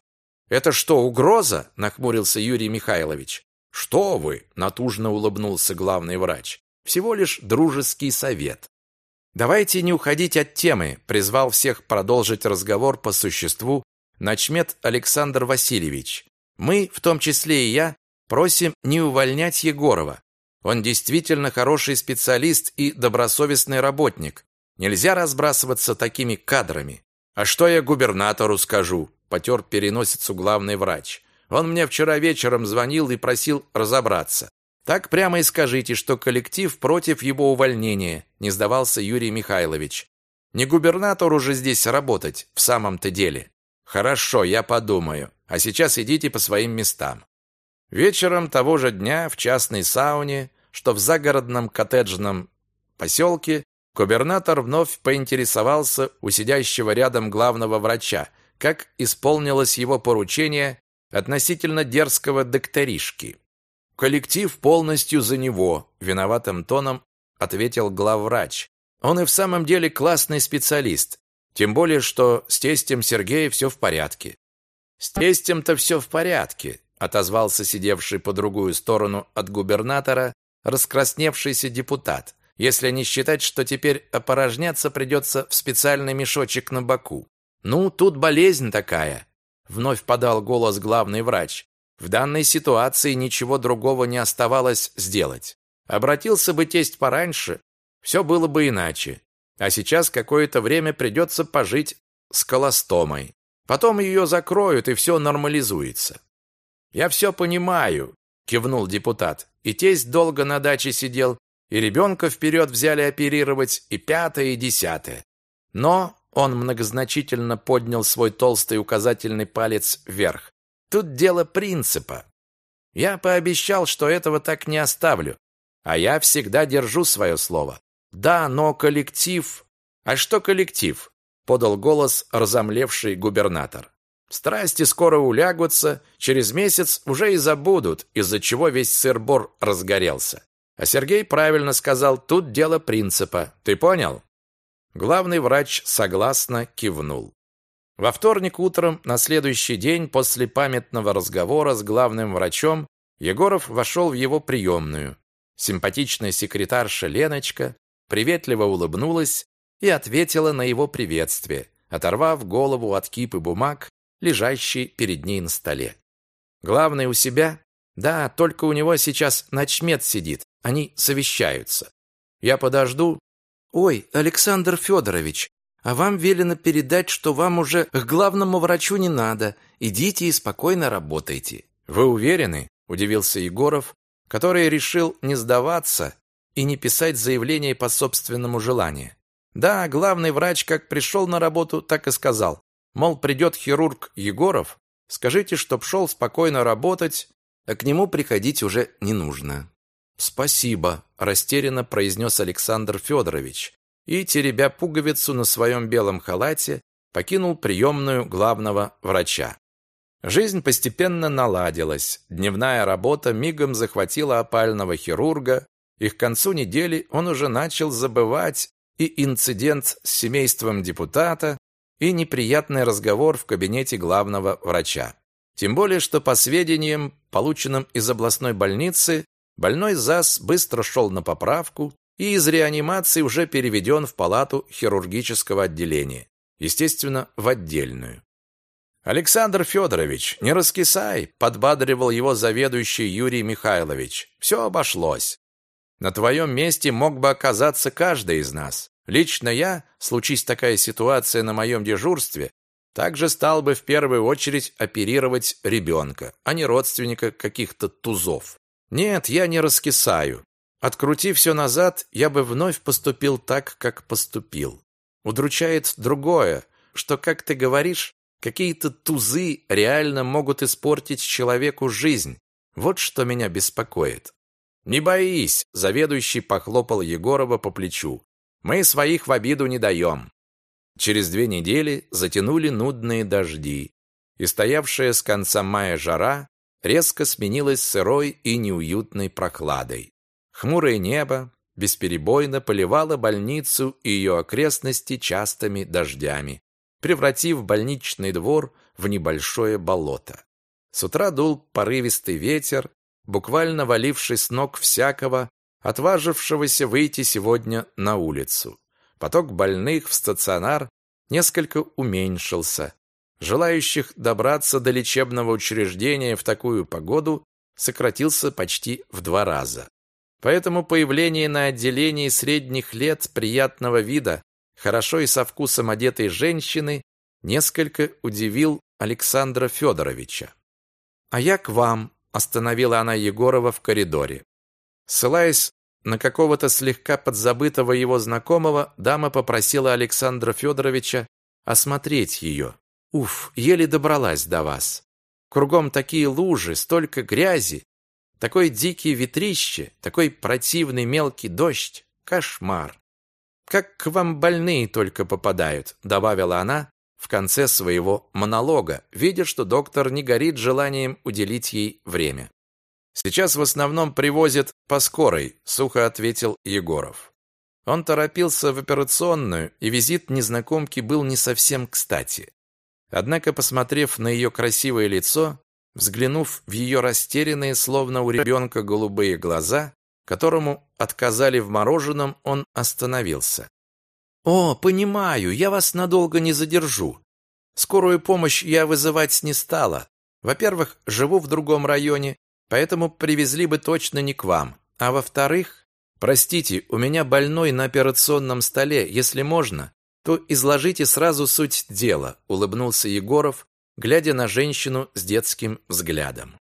Это что, угроза? нахмурился Юрий Михайлович. Что вы? натужно улыбнулся главный врач. Всего лишь дружеский совет. Давайте не уходить от темы, призвал всех продолжить разговор по существу начмет Александр Васильевич. Мы, в том числе и я, просим не увольнять Егорова. Он действительно хороший специалист и добросовестный работник. Нельзя разбрасываться такими кадрами. А что я губернатору скажу? Потер переносицу главный врач. Он мне вчера вечером звонил и просил разобраться. Так прямо и скажите, что коллектив против его увольнения, не сдавался Юрий Михайлович. Не губернатору же здесь работать в самом-то деле. Хорошо, я подумаю. А сейчас идите по своим местам. Вечером того же дня в частной сауне, что в загородном коттеджном поселке, губернатор вновь поинтересовался у сидящего рядом главного врача, как исполнилось его поручение относительно дерзкого докторишки. Коллектив полностью за него, виноватым тоном ответил главврач. Он и в самом деле классный специалист, тем более что с тестем Сергея все в порядке. С тестем-то все в порядке, отозвался сидевший по другую сторону от губернатора раскрасневшийся депутат, если не считать, что теперь опорожняться придется в специальный мешочек на боку. Ну, тут болезнь такая, вновь подал голос главный врач. В данной ситуации ничего другого не оставалось сделать. Обратился бы тесть пораньше, все было бы иначе. А сейчас какое-то время придется пожить с колостомой. Потом ее закроют, и все нормализуется. Я все понимаю, кивнул депутат. И тесть долго на даче сидел, и ребенка вперед взяли оперировать, и пятое, и десятое. Но он многозначительно поднял свой толстый указательный палец вверх. Тут дело принципа. Я пообещал, что этого так не оставлю. А я всегда держу свое слово. Да, но коллектив... А что коллектив? Подал голос разомлевший губернатор. Страсти скоро улягутся, через месяц уже и забудут, из-за чего весь сыр-бор разгорелся. А Сергей правильно сказал, тут дело принципа. Ты понял? Главный врач согласно кивнул. Во вторник утром, на следующий день после памятного разговора с главным врачом, Егоров вошел в его приемную. Симпатичная секретарша Леночка приветливо улыбнулась и ответила на его приветствие, оторвав голову от кипы бумаг, лежащей перед ней на столе. Главный у себя? Да, только у него сейчас начмет сидит. Они совещаются. Я подожду, «Ой, Александр Федорович, а вам велено передать, что вам уже к главному врачу не надо. Идите и спокойно работайте». «Вы уверены?» – удивился Егоров, который решил не сдаваться и не писать заявление по собственному желанию. Да, главный врач как пришел на работу, так и сказал. Мол, придет хирург Егоров, скажите, чтоб шел спокойно работать, а к нему приходить уже не нужно. «Спасибо», – растерянно произнес Александр Федорович и, теребя пуговицу на своем белом халате, покинул приемную главного врача. Жизнь постепенно наладилась. Дневная работа мигом захватила опального хирурга, и к концу недели он уже начал забывать и инцидент с семейством депутата, и неприятный разговор в кабинете главного врача. Тем более, что по сведениям, полученным из областной больницы, больной ЗАС быстро шел на поправку и из реанимации уже переведен в палату хирургического отделения, естественно, в отдельную. «Александр Федорович, не раскисай!» – подбадривал его заведующий Юрий Михайлович. «Все обошлось. На твоем месте мог бы оказаться каждый из нас. Лично я, случись такая ситуация на моем дежурстве, также стал бы в первую очередь оперировать ребенка, а не родственника каких-то тузов. Нет, я не раскисаю. Открутив все назад, я бы вновь поступил так, как поступил. Удручает другое, что, как ты говоришь, какие-то тузы реально могут испортить человеку жизнь. Вот что меня беспокоит. «Не боись!» – заведующий похлопал Егорова по плечу. «Мы своих в обиду не даем». Через две недели затянули нудные дожди, и стоявшая с конца мая жара резко сменилась сырой и неуютной прохладой. Хмурое небо бесперебойно поливало больницу и ее окрестности частыми дождями, превратив больничный двор в небольшое болото. С утра дул порывистый ветер, буквально валивший с ног всякого, отважившегося выйти сегодня на улицу. Поток больных в стационар несколько уменьшился. Желающих добраться до лечебного учреждения в такую погоду сократился почти в два раза. Поэтому появление на отделении средних лет приятного вида, хорошо и со вкусом одетой женщины несколько удивил Александра Федоровича. «А я к вам», Остановила она Егорова в коридоре. Ссылаясь на какого-то слегка подзабытого его знакомого, дама попросила Александра Федоровича осмотреть ее. Уф, еле добралась до вас. Кругом такие лужи, столько грязи, такой дикий ветрище, такой противный мелкий дождь. Кошмар. Как к вам больные только попадают, добавила она, в конце своего монолога, видя, что доктор не горит желанием уделить ей время. «Сейчас в основном привозят по скорой», — сухо ответил Егоров. Он торопился в операционную, и визит незнакомки был не совсем кстати. Однако, посмотрев на ее красивое лицо, взглянув в ее растерянные, словно у ребенка, голубые глаза, которому отказали в мороженом, он остановился. «О, понимаю, я вас надолго не задержу. Скорую помощь я вызывать не стала. Во-первых, живу в другом районе, поэтому привезли бы точно не к вам. А во-вторых, простите, у меня больной на операционном столе, если можно, то изложите сразу суть дела», — улыбнулся Егоров, глядя на женщину с детским взглядом.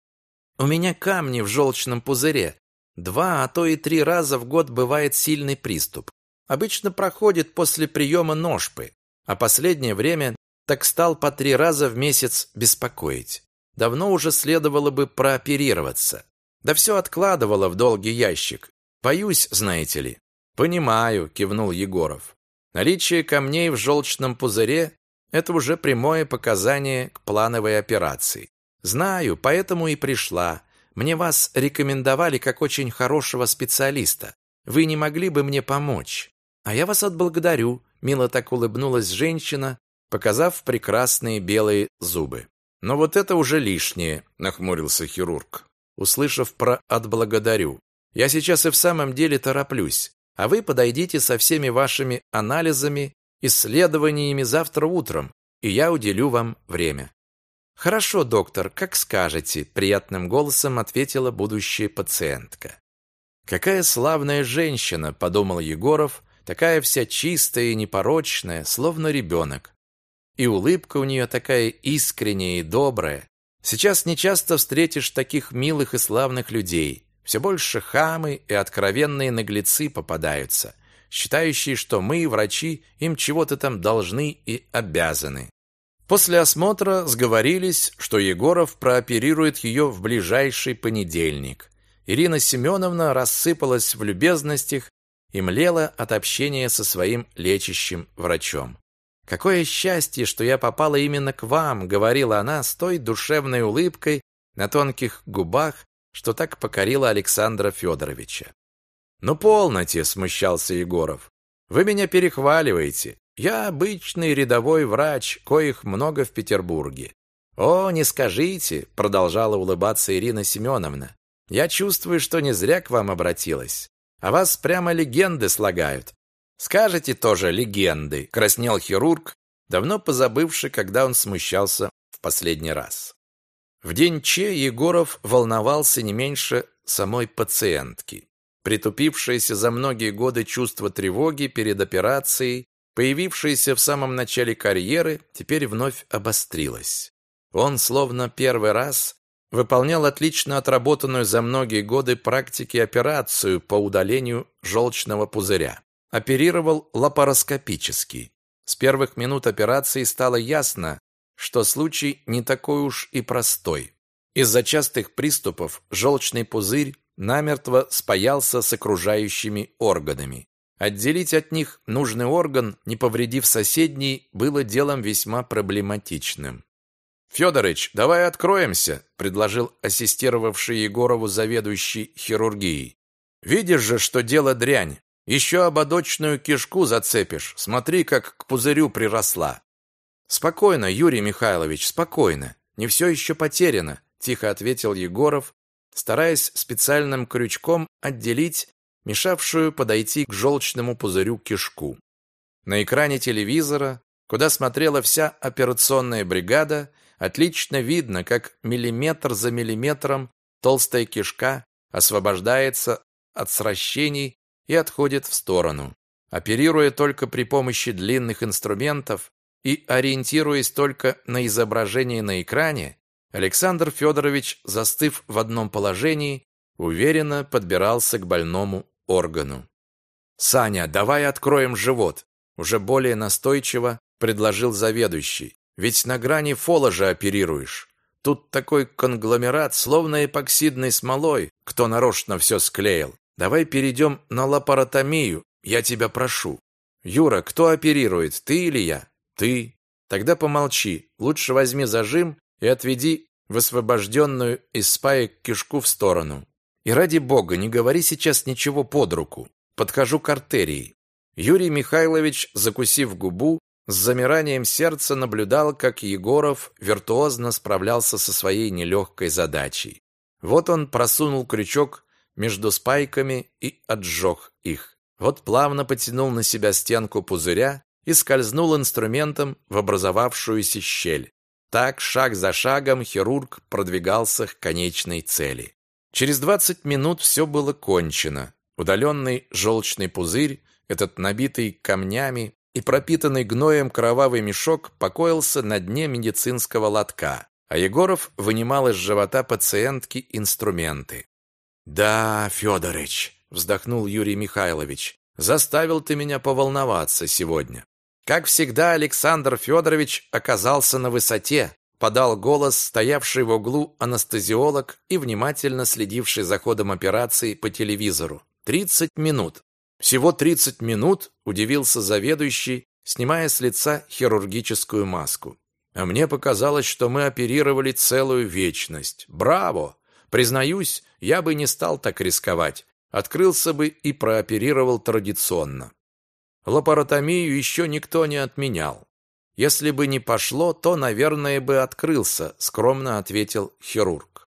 «У меня камни в желчном пузыре. Два, а то и три раза в год бывает сильный приступ. Обычно проходит после приема ножпы, а последнее время так стал по три раза в месяц беспокоить. Давно уже следовало бы прооперироваться. Да все откладывало в долгий ящик. Боюсь, знаете ли. Понимаю, кивнул Егоров. Наличие камней в желчном пузыре – это уже прямое показание к плановой операции. Знаю, поэтому и пришла. Мне вас рекомендовали как очень хорошего специалиста. Вы не могли бы мне помочь? «А я вас отблагодарю», — мило так улыбнулась женщина, показав прекрасные белые зубы. «Но вот это уже лишнее», — нахмурился хирург, услышав про «отблагодарю». «Я сейчас и в самом деле тороплюсь, а вы подойдите со всеми вашими анализами, исследованиями завтра утром, и я уделю вам время». «Хорошо, доктор, как скажете», — приятным голосом ответила будущая пациентка. «Какая славная женщина», — подумал Егоров, такая вся чистая и непорочная, словно ребенок. И улыбка у нее такая искренняя и добрая. Сейчас нечасто встретишь таких милых и славных людей. все больше хамы и откровенные наглецы попадаются, считающие, что мы, врачи, им чего-то там должны и обязаны. После осмотра сговорились, что Егоров прооперирует ее в ближайший понедельник. Ирина Семеновна рассыпалась в любезностях и млела от общения со своим лечащим врачом. «Какое счастье, что я попала именно к вам», — говорила она с той душевной улыбкой на тонких губах, что так покорила Александра Федоровича. «Ну, полноте», — смущался Егоров. «Вы меня перехваливаете. Я обычный рядовой врач, коих много в Петербурге». «О, не скажите», — продолжала улыбаться Ирина Семеновна. «Я чувствую, что не зря к вам обратилась. А вас прямо легенды слагают. Скажете тоже легенды, краснел хирург, давно позабывший, когда он смущался в последний раз. В день Че Егоров волновался не меньше самой пациентки. Притупившееся за многие годы чувство тревоги перед операцией, появившееся в самом начале карьеры, теперь вновь обострилось. Он, словно первый раз, выполнял отлично отработанную за многие годы практики операцию по удалению желчного пузыря. Оперировал лапароскопически. С первых минут операции стало ясно, что случай не такой уж и простой. Из-за частых приступов желчный пузырь намертво спаялся с окружающими органами. Отделить от них нужный орган, не повредив соседний, было делом весьма проблематичным. «Федорыч, давай откроемся», — предложил ассистировавший Егорову заведующий хирургией. «Видишь же, что дело дрянь. Еще ободочную кишку зацепишь. Смотри, как к пузырю приросла». «Спокойно, Юрий Михайлович, спокойно. Не все еще потеряно», — тихо ответил Егоров, стараясь специальным крючком отделить мешавшую подойти к желчному пузырю кишку. На экране телевизора, куда смотрела вся операционная бригада, Отлично видно, как миллиметр за миллиметром толстая кишка освобождается от сращений и отходит в сторону. Оперируя только при помощи длинных инструментов и ориентируясь только на изображение на экране, Александр Федорович, застыв в одном положении, уверенно подбирался к больному органу. «Саня, давай откроем живот», уже более настойчиво предложил заведующий. Ведь на грани фола же оперируешь. Тут такой конгломерат, словно эпоксидной смолой, кто нарочно все склеил. Давай перейдем на лапаротомию, я тебя прошу. Юра, кто оперирует, ты или я? Ты. Тогда помолчи, лучше возьми зажим и отведи высвобожденную из спаек кишку в сторону. И ради бога, не говори сейчас ничего под руку. Подхожу к артерии. Юрий Михайлович, закусив губу, с замиранием сердца наблюдал, как Егоров виртуозно справлялся со своей нелегкой задачей. Вот он просунул крючок между спайками и отжег их. Вот плавно потянул на себя стенку пузыря и скользнул инструментом в образовавшуюся щель. Так, шаг за шагом, хирург продвигался к конечной цели. Через 20 минут все было кончено. Удаленный желчный пузырь, этот набитый камнями, и пропитанный гноем кровавый мешок покоился на дне медицинского лотка, а Егоров вынимал из живота пациентки инструменты. «Да, Федорыч», — вздохнул Юрий Михайлович, «заставил ты меня поволноваться сегодня». Как всегда, Александр Федорович оказался на высоте, подал голос стоявший в углу анестезиолог и внимательно следивший за ходом операции по телевизору. «Тридцать минут. Всего 30 минут, удивился заведующий, снимая с лица хирургическую маску. А мне показалось, что мы оперировали целую вечность. Браво! Признаюсь, я бы не стал так рисковать. Открылся бы и прооперировал традиционно. Лапаротомию еще никто не отменял. Если бы не пошло, то, наверное, бы открылся, скромно ответил хирург.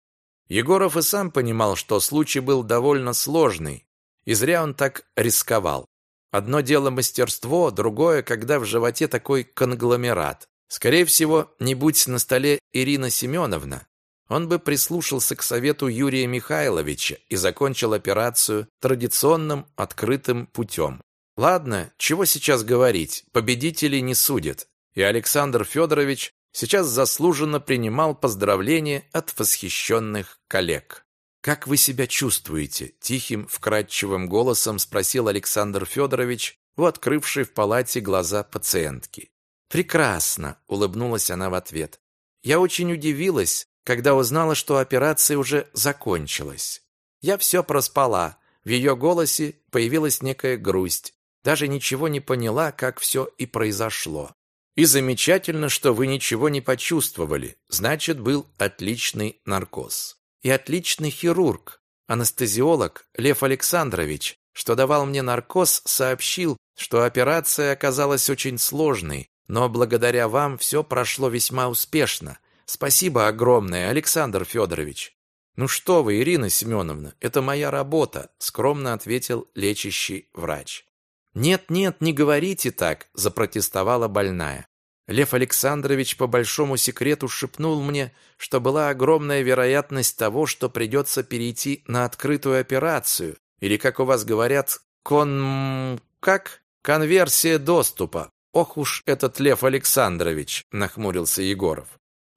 Егоров и сам понимал, что случай был довольно сложный, и зря он так рисковал. Одно дело мастерство, другое, когда в животе такой конгломерат. Скорее всего, не будь на столе Ирина Семеновна, он бы прислушался к совету Юрия Михайловича и закончил операцию традиционным открытым путем. Ладно, чего сейчас говорить, победителей не судят. И Александр Федорович сейчас заслуженно принимал поздравления от восхищенных коллег. «Как вы себя чувствуете?» – тихим, вкрадчивым голосом спросил Александр Федорович, у открывшей в палате глаза пациентки. «Прекрасно!» – улыбнулась она в ответ. «Я очень удивилась, когда узнала, что операция уже закончилась. Я все проспала. В ее голосе появилась некая грусть. Даже ничего не поняла, как все и произошло. И замечательно, что вы ничего не почувствовали. Значит, был отличный наркоз и отличный хирург, анестезиолог Лев Александрович, что давал мне наркоз, сообщил, что операция оказалась очень сложной, но благодаря вам все прошло весьма успешно. Спасибо огромное, Александр Федорович. Ну что вы, Ирина Семеновна, это моя работа, скромно ответил лечащий врач. Нет, нет, не говорите так, запротестовала больная. Лев Александрович по большому секрету шепнул мне, что была огромная вероятность того, что придется перейти на открытую операцию, или, как у вас говорят, кон... как? Конверсия доступа. Ох уж этот Лев Александрович, нахмурился Егоров.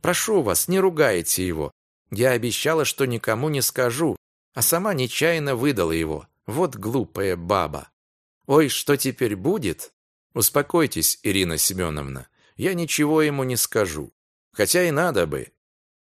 Прошу вас, не ругайте его. Я обещала, что никому не скажу, а сама нечаянно выдала его. Вот глупая баба. Ой, что теперь будет? Успокойтесь, Ирина Семеновна я ничего ему не скажу. Хотя и надо бы.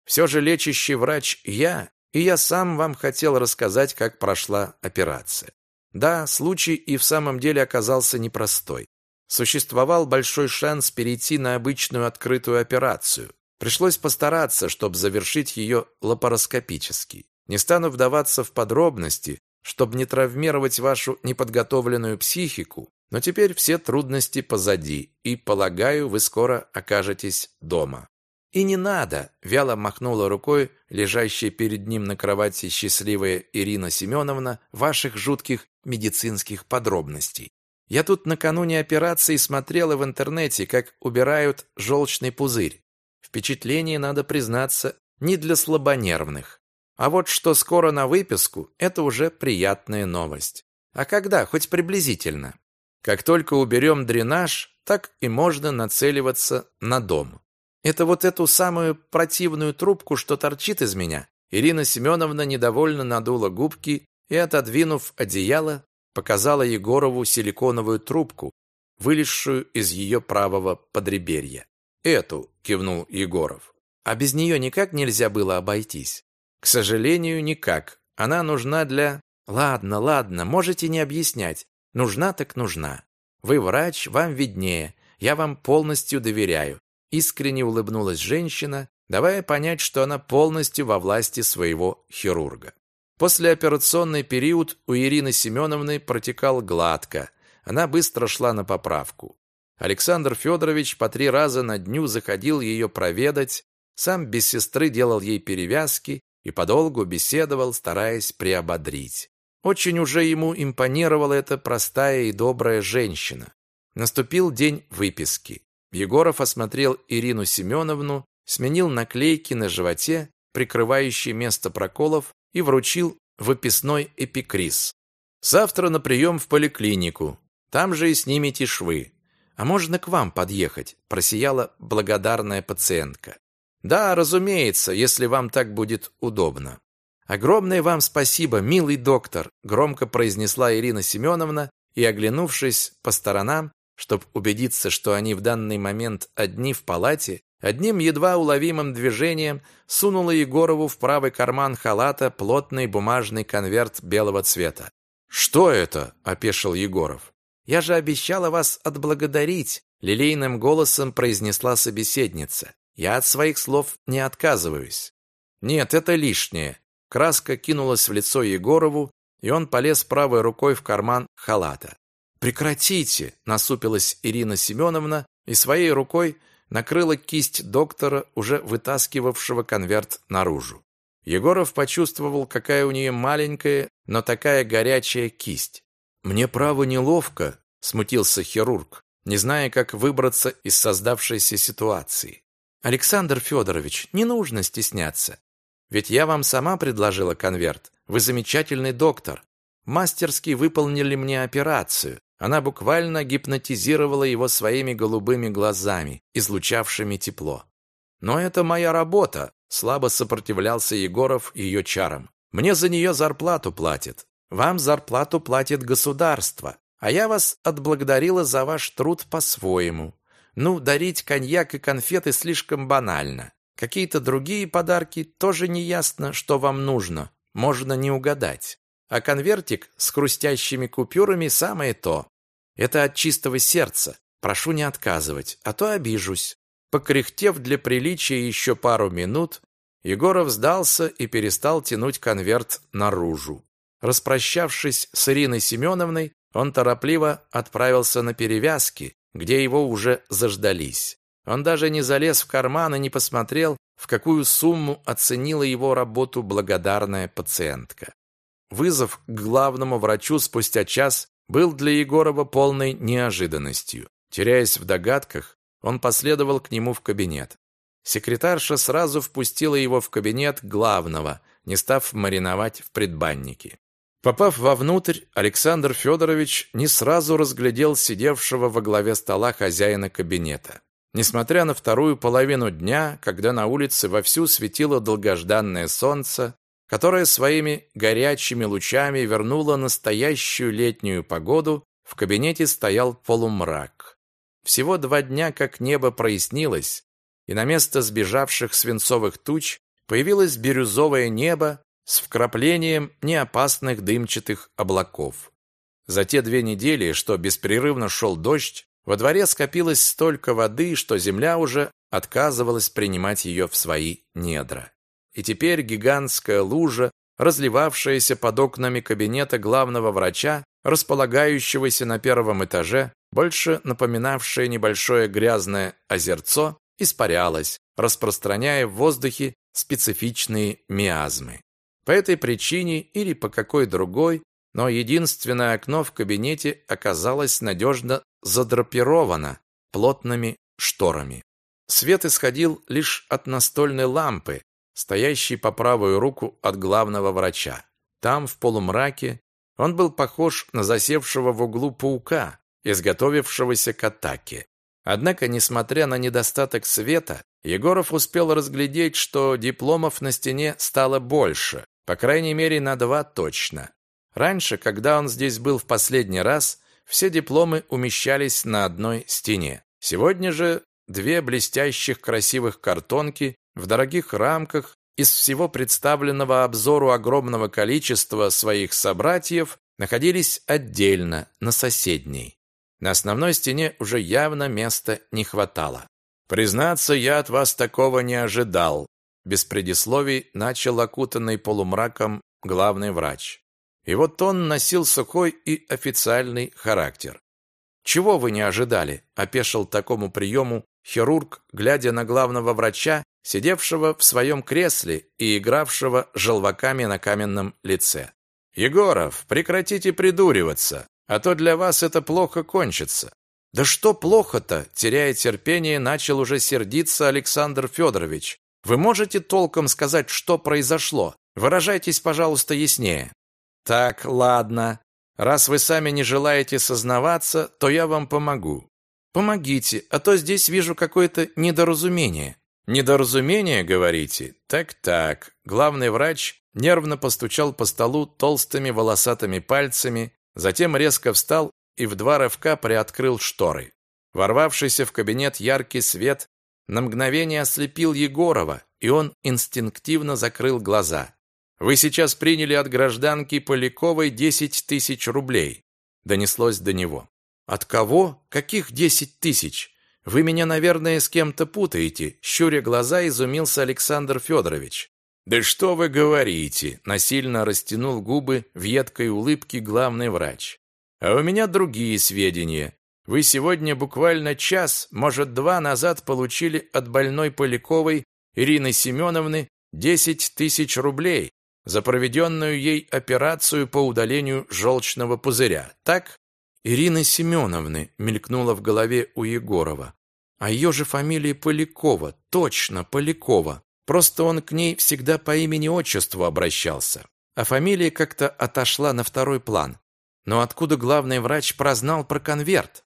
Все же лечащий врач я, и я сам вам хотел рассказать, как прошла операция. Да, случай и в самом деле оказался непростой. Существовал большой шанс перейти на обычную открытую операцию. Пришлось постараться, чтобы завершить ее лапароскопически. Не стану вдаваться в подробности, чтобы не травмировать вашу неподготовленную психику, но теперь все трудности позади, и, полагаю, вы скоро окажетесь дома. И не надо, вяло махнула рукой лежащая перед ним на кровати счастливая Ирина Семеновна ваших жутких медицинских подробностей. Я тут накануне операции смотрела в интернете, как убирают желчный пузырь. Впечатление, надо признаться, не для слабонервных. А вот что скоро на выписку, это уже приятная новость. А когда, хоть приблизительно? Как только уберем дренаж, так и можно нацеливаться на дом. Это вот эту самую противную трубку, что торчит из меня. Ирина Семеновна недовольно надула губки и, отодвинув одеяло, показала Егорову силиконовую трубку, вылезшую из ее правого подреберья. «Эту», — кивнул Егоров. «А без нее никак нельзя было обойтись?» «К сожалению, никак. Она нужна для...» «Ладно, ладно, можете не объяснять. Нужна так нужна. Вы врач, вам виднее. Я вам полностью доверяю. Искренне улыбнулась женщина, давая понять, что она полностью во власти своего хирурга. Послеоперационный период у Ирины Семеновны протекал гладко. Она быстро шла на поправку. Александр Федорович по три раза на дню заходил ее проведать, сам без сестры делал ей перевязки и подолгу беседовал, стараясь приободрить. Очень уже ему импонировала эта простая и добрая женщина. Наступил день выписки. Егоров осмотрел Ирину Семеновну, сменил наклейки на животе, прикрывающие место проколов, и вручил выписной эпикриз. «Завтра на прием в поликлинику. Там же и снимите швы. А можно к вам подъехать?» – просияла благодарная пациентка. «Да, разумеется, если вам так будет удобно». «Огромное вам спасибо, милый доктор», громко произнесла Ирина Семеновна и, оглянувшись по сторонам, чтобы убедиться, что они в данный момент одни в палате, одним едва уловимым движением сунула Егорову в правый карман халата плотный бумажный конверт белого цвета. «Что это?» – опешил Егоров. «Я же обещала вас отблагодарить», – лилейным голосом произнесла собеседница. «Я от своих слов не отказываюсь». «Нет, это лишнее. Краска кинулась в лицо Егорову, и он полез правой рукой в карман халата. «Прекратите!» – насупилась Ирина Семеновна и своей рукой накрыла кисть доктора, уже вытаскивавшего конверт наружу. Егоров почувствовал, какая у нее маленькая, но такая горячая кисть. «Мне право неловко», – смутился хирург, не зная, как выбраться из создавшейся ситуации. «Александр Федорович, не нужно стесняться. Ведь я вам сама предложила конверт. Вы замечательный доктор. Мастерски выполнили мне операцию. Она буквально гипнотизировала его своими голубыми глазами, излучавшими тепло. Но это моя работа, слабо сопротивлялся Егоров ее чарам. Мне за нее зарплату платят. Вам зарплату платит государство, а я вас отблагодарила за ваш труд по-своему. Ну, дарить коньяк и конфеты слишком банально. Какие-то другие подарки тоже не ясно, что вам нужно. Можно не угадать. А конвертик с хрустящими купюрами самое то. Это от чистого сердца. Прошу не отказывать, а то обижусь. Покряхтев для приличия еще пару минут, Егоров сдался и перестал тянуть конверт наружу. Распрощавшись с Ириной Семеновной, он торопливо отправился на перевязки, где его уже заждались. Он даже не залез в карман и не посмотрел, в какую сумму оценила его работу благодарная пациентка. Вызов к главному врачу спустя час был для Егорова полной неожиданностью. Теряясь в догадках, он последовал к нему в кабинет. Секретарша сразу впустила его в кабинет главного, не став мариновать в предбаннике. Попав вовнутрь, Александр Федорович не сразу разглядел сидевшего во главе стола хозяина кабинета. Несмотря на вторую половину дня, когда на улице вовсю светило долгожданное солнце, которое своими горячими лучами вернуло настоящую летнюю погоду, в кабинете стоял полумрак. Всего два дня, как небо прояснилось, и на место сбежавших свинцовых туч появилось бирюзовое небо с вкраплением неопасных дымчатых облаков. За те две недели, что беспрерывно шел дождь, во дворе скопилось столько воды, что земля уже отказывалась принимать ее в свои недра. И теперь гигантская лужа, разливавшаяся под окнами кабинета главного врача, располагающегося на первом этаже, больше напоминавшая небольшое грязное озерцо, испарялась, распространяя в воздухе специфичные миазмы. По этой причине или по какой другой, но единственное окно в кабинете оказалось надежно задрапировано плотными шторами. Свет исходил лишь от настольной лампы, стоящей по правую руку от главного врача. Там, в полумраке, он был похож на засевшего в углу паука, изготовившегося к атаке. Однако, несмотря на недостаток света, Егоров успел разглядеть, что дипломов на стене стало больше, по крайней мере, на два точно. Раньше, когда он здесь был в последний раз, все дипломы умещались на одной стене. Сегодня же две блестящих красивых картонки в дорогих рамках из всего представленного обзору огромного количества своих собратьев находились отдельно, на соседней. На основной стене уже явно места не хватало. «Признаться, я от вас такого не ожидал», без предисловий начал окутанный полумраком главный врач. И вот он носил сухой и официальный характер. «Чего вы не ожидали?» – опешил такому приему хирург, глядя на главного врача, сидевшего в своем кресле и игравшего желваками на каменном лице. «Егоров, прекратите придуриваться, а то для вас это плохо кончится». «Да что плохо-то?» – теряя терпение, начал уже сердиться Александр Федорович, вы можете толком сказать, что произошло? Выражайтесь, пожалуйста, яснее. Так, ладно. Раз вы сами не желаете сознаваться, то я вам помогу. Помогите, а то здесь вижу какое-то недоразумение. Недоразумение, говорите? Так-так. Главный врач нервно постучал по столу толстыми волосатыми пальцами, затем резко встал и в два рывка приоткрыл шторы. Ворвавшийся в кабинет яркий свет на мгновение ослепил Егорова, и он инстинктивно закрыл глаза. «Вы сейчас приняли от гражданки Поляковой десять тысяч рублей», донеслось до него. «От кого? Каких десять тысяч? Вы меня, наверное, с кем-то путаете», щуря глаза, изумился Александр Федорович. «Да что вы говорите?» – насильно растянул губы в едкой улыбке главный врач. «А у меня другие сведения. Вы сегодня буквально час, может, два назад получили от больной Поляковой Ирины Семеновны 10 тысяч рублей за проведенную ей операцию по удалению желчного пузыря. Так? Ирины Семеновны мелькнула в голове у Егорова. А ее же фамилия Полякова, точно, Полякова. Просто он к ней всегда по имени-отчеству обращался. А фамилия как-то отошла на второй план. Но откуда главный врач прознал про конверт?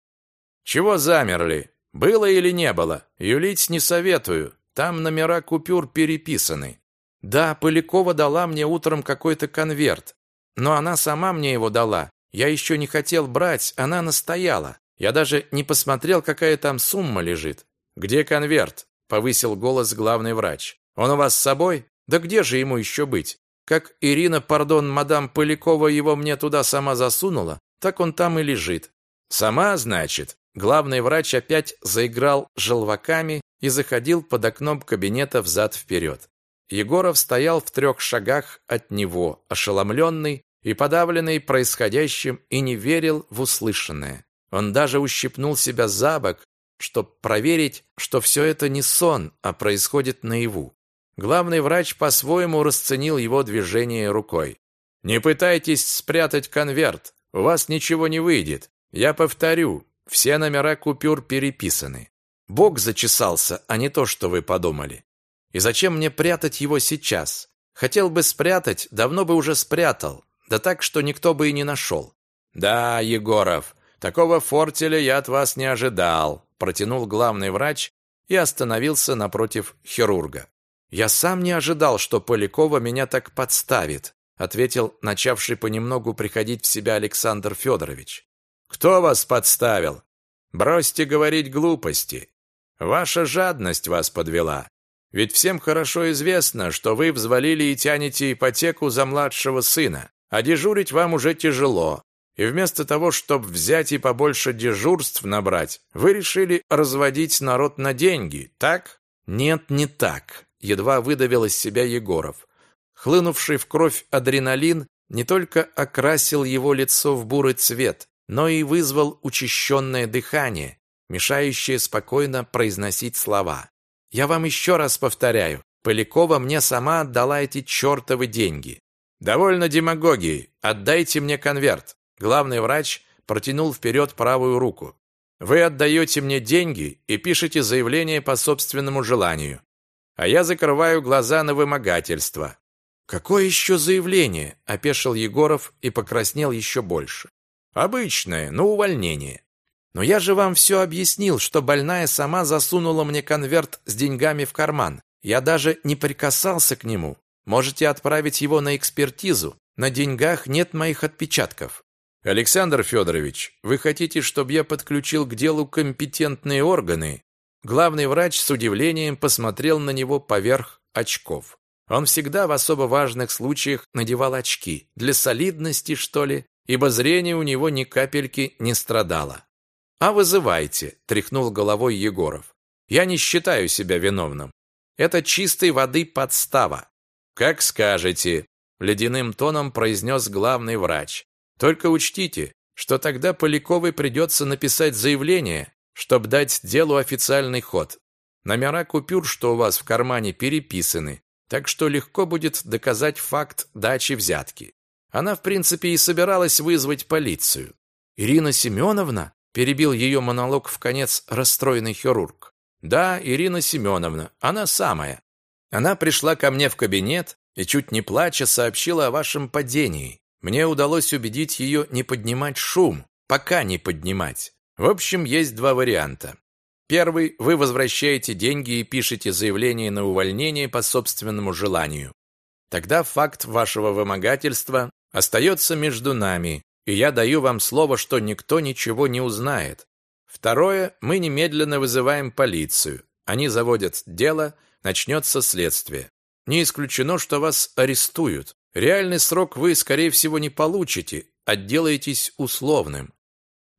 Чего замерли? Было или не было? Юлить не советую. Там номера купюр переписаны. Да, Полякова дала мне утром какой-то конверт, но она сама мне его дала. Я еще не хотел брать, она настояла. Я даже не посмотрел, какая там сумма лежит. Где конверт? повысил голос главный врач. Он у вас с собой? Да где же ему еще быть? Как Ирина, пардон, мадам Полякова его мне туда сама засунула, так он там и лежит. Сама, значит. Главный врач опять заиграл желваками и заходил под окном кабинета взад вперед. Егоров стоял в трех шагах от него, ошеломленный и подавленный происходящим, и не верил в услышанное. Он даже ущипнул себя за бок, чтобы проверить, что все это не сон, а происходит наяву. Главный врач по-своему расценил его движение рукой. «Не пытайтесь спрятать конверт, у вас ничего не выйдет. Я повторю, все номера купюр переписаны. Бог зачесался, а не то, что вы подумали. И зачем мне прятать его сейчас? Хотел бы спрятать, давно бы уже спрятал. Да так, что никто бы и не нашел. Да, Егоров, такого фортеля я от вас не ожидал, протянул главный врач и остановился напротив хирурга. Я сам не ожидал, что Полякова меня так подставит, ответил начавший понемногу приходить в себя Александр Федорович. Кто вас подставил? Бросьте говорить глупости. Ваша жадность вас подвела. Ведь всем хорошо известно, что вы взвалили и тянете ипотеку за младшего сына, а дежурить вам уже тяжело. И вместо того, чтобы взять и побольше дежурств набрать, вы решили разводить народ на деньги, так? Нет, не так, едва выдавил из себя Егоров. Хлынувший в кровь адреналин не только окрасил его лицо в бурый цвет, но и вызвал учащенное дыхание, мешающее спокойно произносить слова. Я вам еще раз повторяю, Полякова мне сама отдала эти чертовы деньги. Довольно демагогии. Отдайте мне конверт. Главный врач протянул вперед правую руку. Вы отдаете мне деньги и пишете заявление по собственному желанию. А я закрываю глаза на вымогательство. Какое еще заявление? опешил Егоров и покраснел еще больше. Обычное, на увольнение. Но я же вам все объяснил, что больная сама засунула мне конверт с деньгами в карман. Я даже не прикасался к нему. Можете отправить его на экспертизу. На деньгах нет моих отпечатков. Александр Федорович, вы хотите, чтобы я подключил к делу компетентные органы? Главный врач с удивлением посмотрел на него поверх очков. Он всегда в особо важных случаях надевал очки. Для солидности, что ли? Ибо зрение у него ни капельки не страдало. «А вызывайте», – тряхнул головой Егоров. «Я не считаю себя виновным. Это чистой воды подстава». «Как скажете», – ледяным тоном произнес главный врач. «Только учтите, что тогда Поляковой придется написать заявление, чтобы дать делу официальный ход. Номера купюр, что у вас в кармане, переписаны, так что легко будет доказать факт дачи взятки. Она, в принципе, и собиралась вызвать полицию. Ирина Семеновна Перебил ее монолог в конец расстроенный хирург. Да, Ирина Семеновна, она самая. Она пришла ко мне в кабинет и чуть не плача сообщила о вашем падении. Мне удалось убедить ее не поднимать шум, пока не поднимать. В общем, есть два варианта. Первый вы возвращаете деньги и пишете заявление на увольнение по собственному желанию. Тогда факт вашего вымогательства остается между нами, и я даю вам слово, что никто ничего не узнает. Второе, мы немедленно вызываем полицию. Они заводят дело, начнется следствие. Не исключено, что вас арестуют. Реальный срок вы, скорее всего, не получите, отделаетесь условным.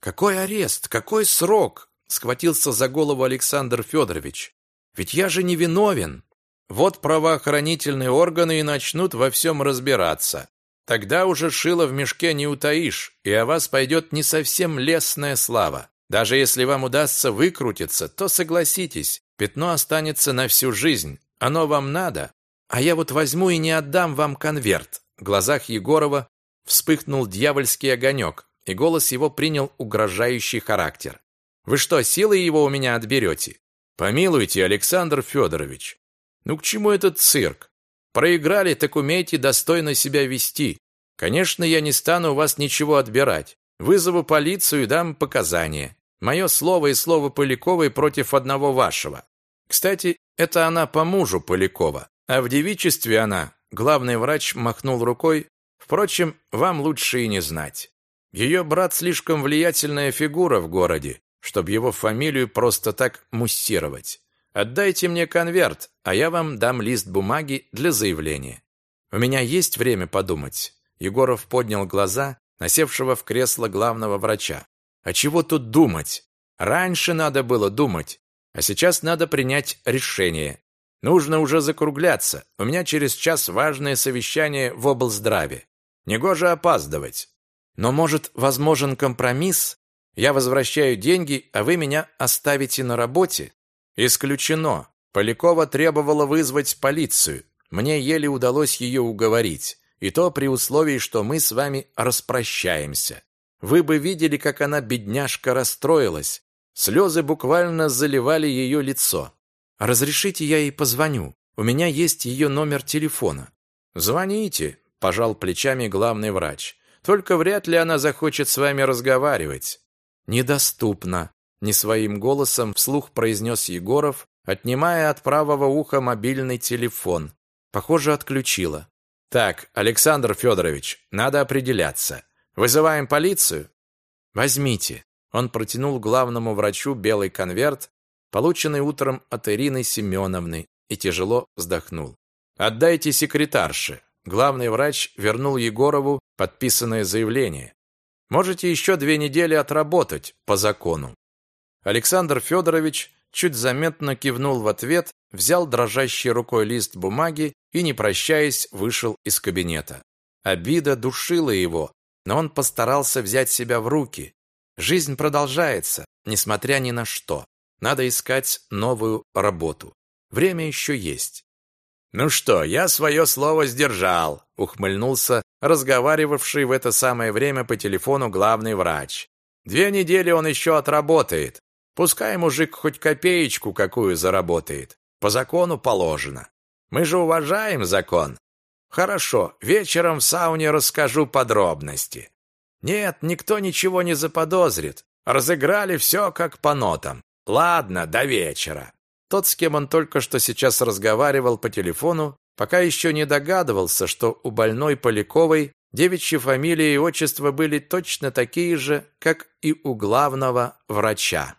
Какой арест? Какой срок? Схватился за голову Александр Федорович. Ведь я же не виновен. Вот правоохранительные органы и начнут во всем разбираться. Тогда уже шило в мешке не утаишь, и о вас пойдет не совсем лестная слава. Даже если вам удастся выкрутиться, то согласитесь, пятно останется на всю жизнь. Оно вам надо, а я вот возьму и не отдам вам конверт. В глазах Егорова вспыхнул дьявольский огонек, и голос его принял угрожающий характер. Вы что, силой его у меня отберете? Помилуйте, Александр Федорович. Ну к чему этот цирк? Проиграли, так умейте достойно себя вести. Конечно, я не стану у вас ничего отбирать. Вызову полицию и дам показания. Мое слово и слово Поляковой против одного вашего. Кстати, это она по мужу Полякова. А в девичестве она, главный врач махнул рукой, впрочем, вам лучше и не знать. Ее брат слишком влиятельная фигура в городе, чтобы его фамилию просто так муссировать. Отдайте мне конверт, а я вам дам лист бумаги для заявления. У меня есть время подумать. Егоров поднял глаза на севшего в кресло главного врача. А чего тут думать? Раньше надо было думать, а сейчас надо принять решение. Нужно уже закругляться. У меня через час важное совещание в облздраве. Негоже опаздывать. Но, может, возможен компромисс? Я возвращаю деньги, а вы меня оставите на работе? Исключено. Полякова требовала вызвать полицию. Мне еле удалось ее уговорить. И то при условии, что мы с вами распрощаемся. Вы бы видели, как она, бедняжка, расстроилась. Слезы буквально заливали ее лицо. «Разрешите, я ей позвоню. У меня есть ее номер телефона». «Звоните», – пожал плечами главный врач. «Только вряд ли она захочет с вами разговаривать». «Недоступно», – не своим голосом вслух произнес Егоров, отнимая от правого уха мобильный телефон. Похоже, отключила. «Так, Александр Федорович, надо определяться. Вызываем полицию?» «Возьмите». Он протянул главному врачу белый конверт, полученный утром от Ирины Семеновны, и тяжело вздохнул. «Отдайте секретарше». Главный врач вернул Егорову подписанное заявление. «Можете еще две недели отработать по закону». Александр Федорович чуть заметно кивнул в ответ, взял дрожащей рукой лист бумаги и, не прощаясь, вышел из кабинета. Обида душила его, но он постарался взять себя в руки. Жизнь продолжается, несмотря ни на что. Надо искать новую работу. Время еще есть. «Ну что, я свое слово сдержал», — ухмыльнулся разговаривавший в это самое время по телефону главный врач. «Две недели он еще отработает. Пускай мужик хоть копеечку какую заработает. По закону положено. Мы же уважаем закон. Хорошо, вечером в сауне расскажу подробности. Нет, никто ничего не заподозрит. Разыграли все как по нотам. Ладно, до вечера. Тот, с кем он только что сейчас разговаривал по телефону, пока еще не догадывался, что у больной Поляковой девичьи фамилии и отчества были точно такие же, как и у главного врача.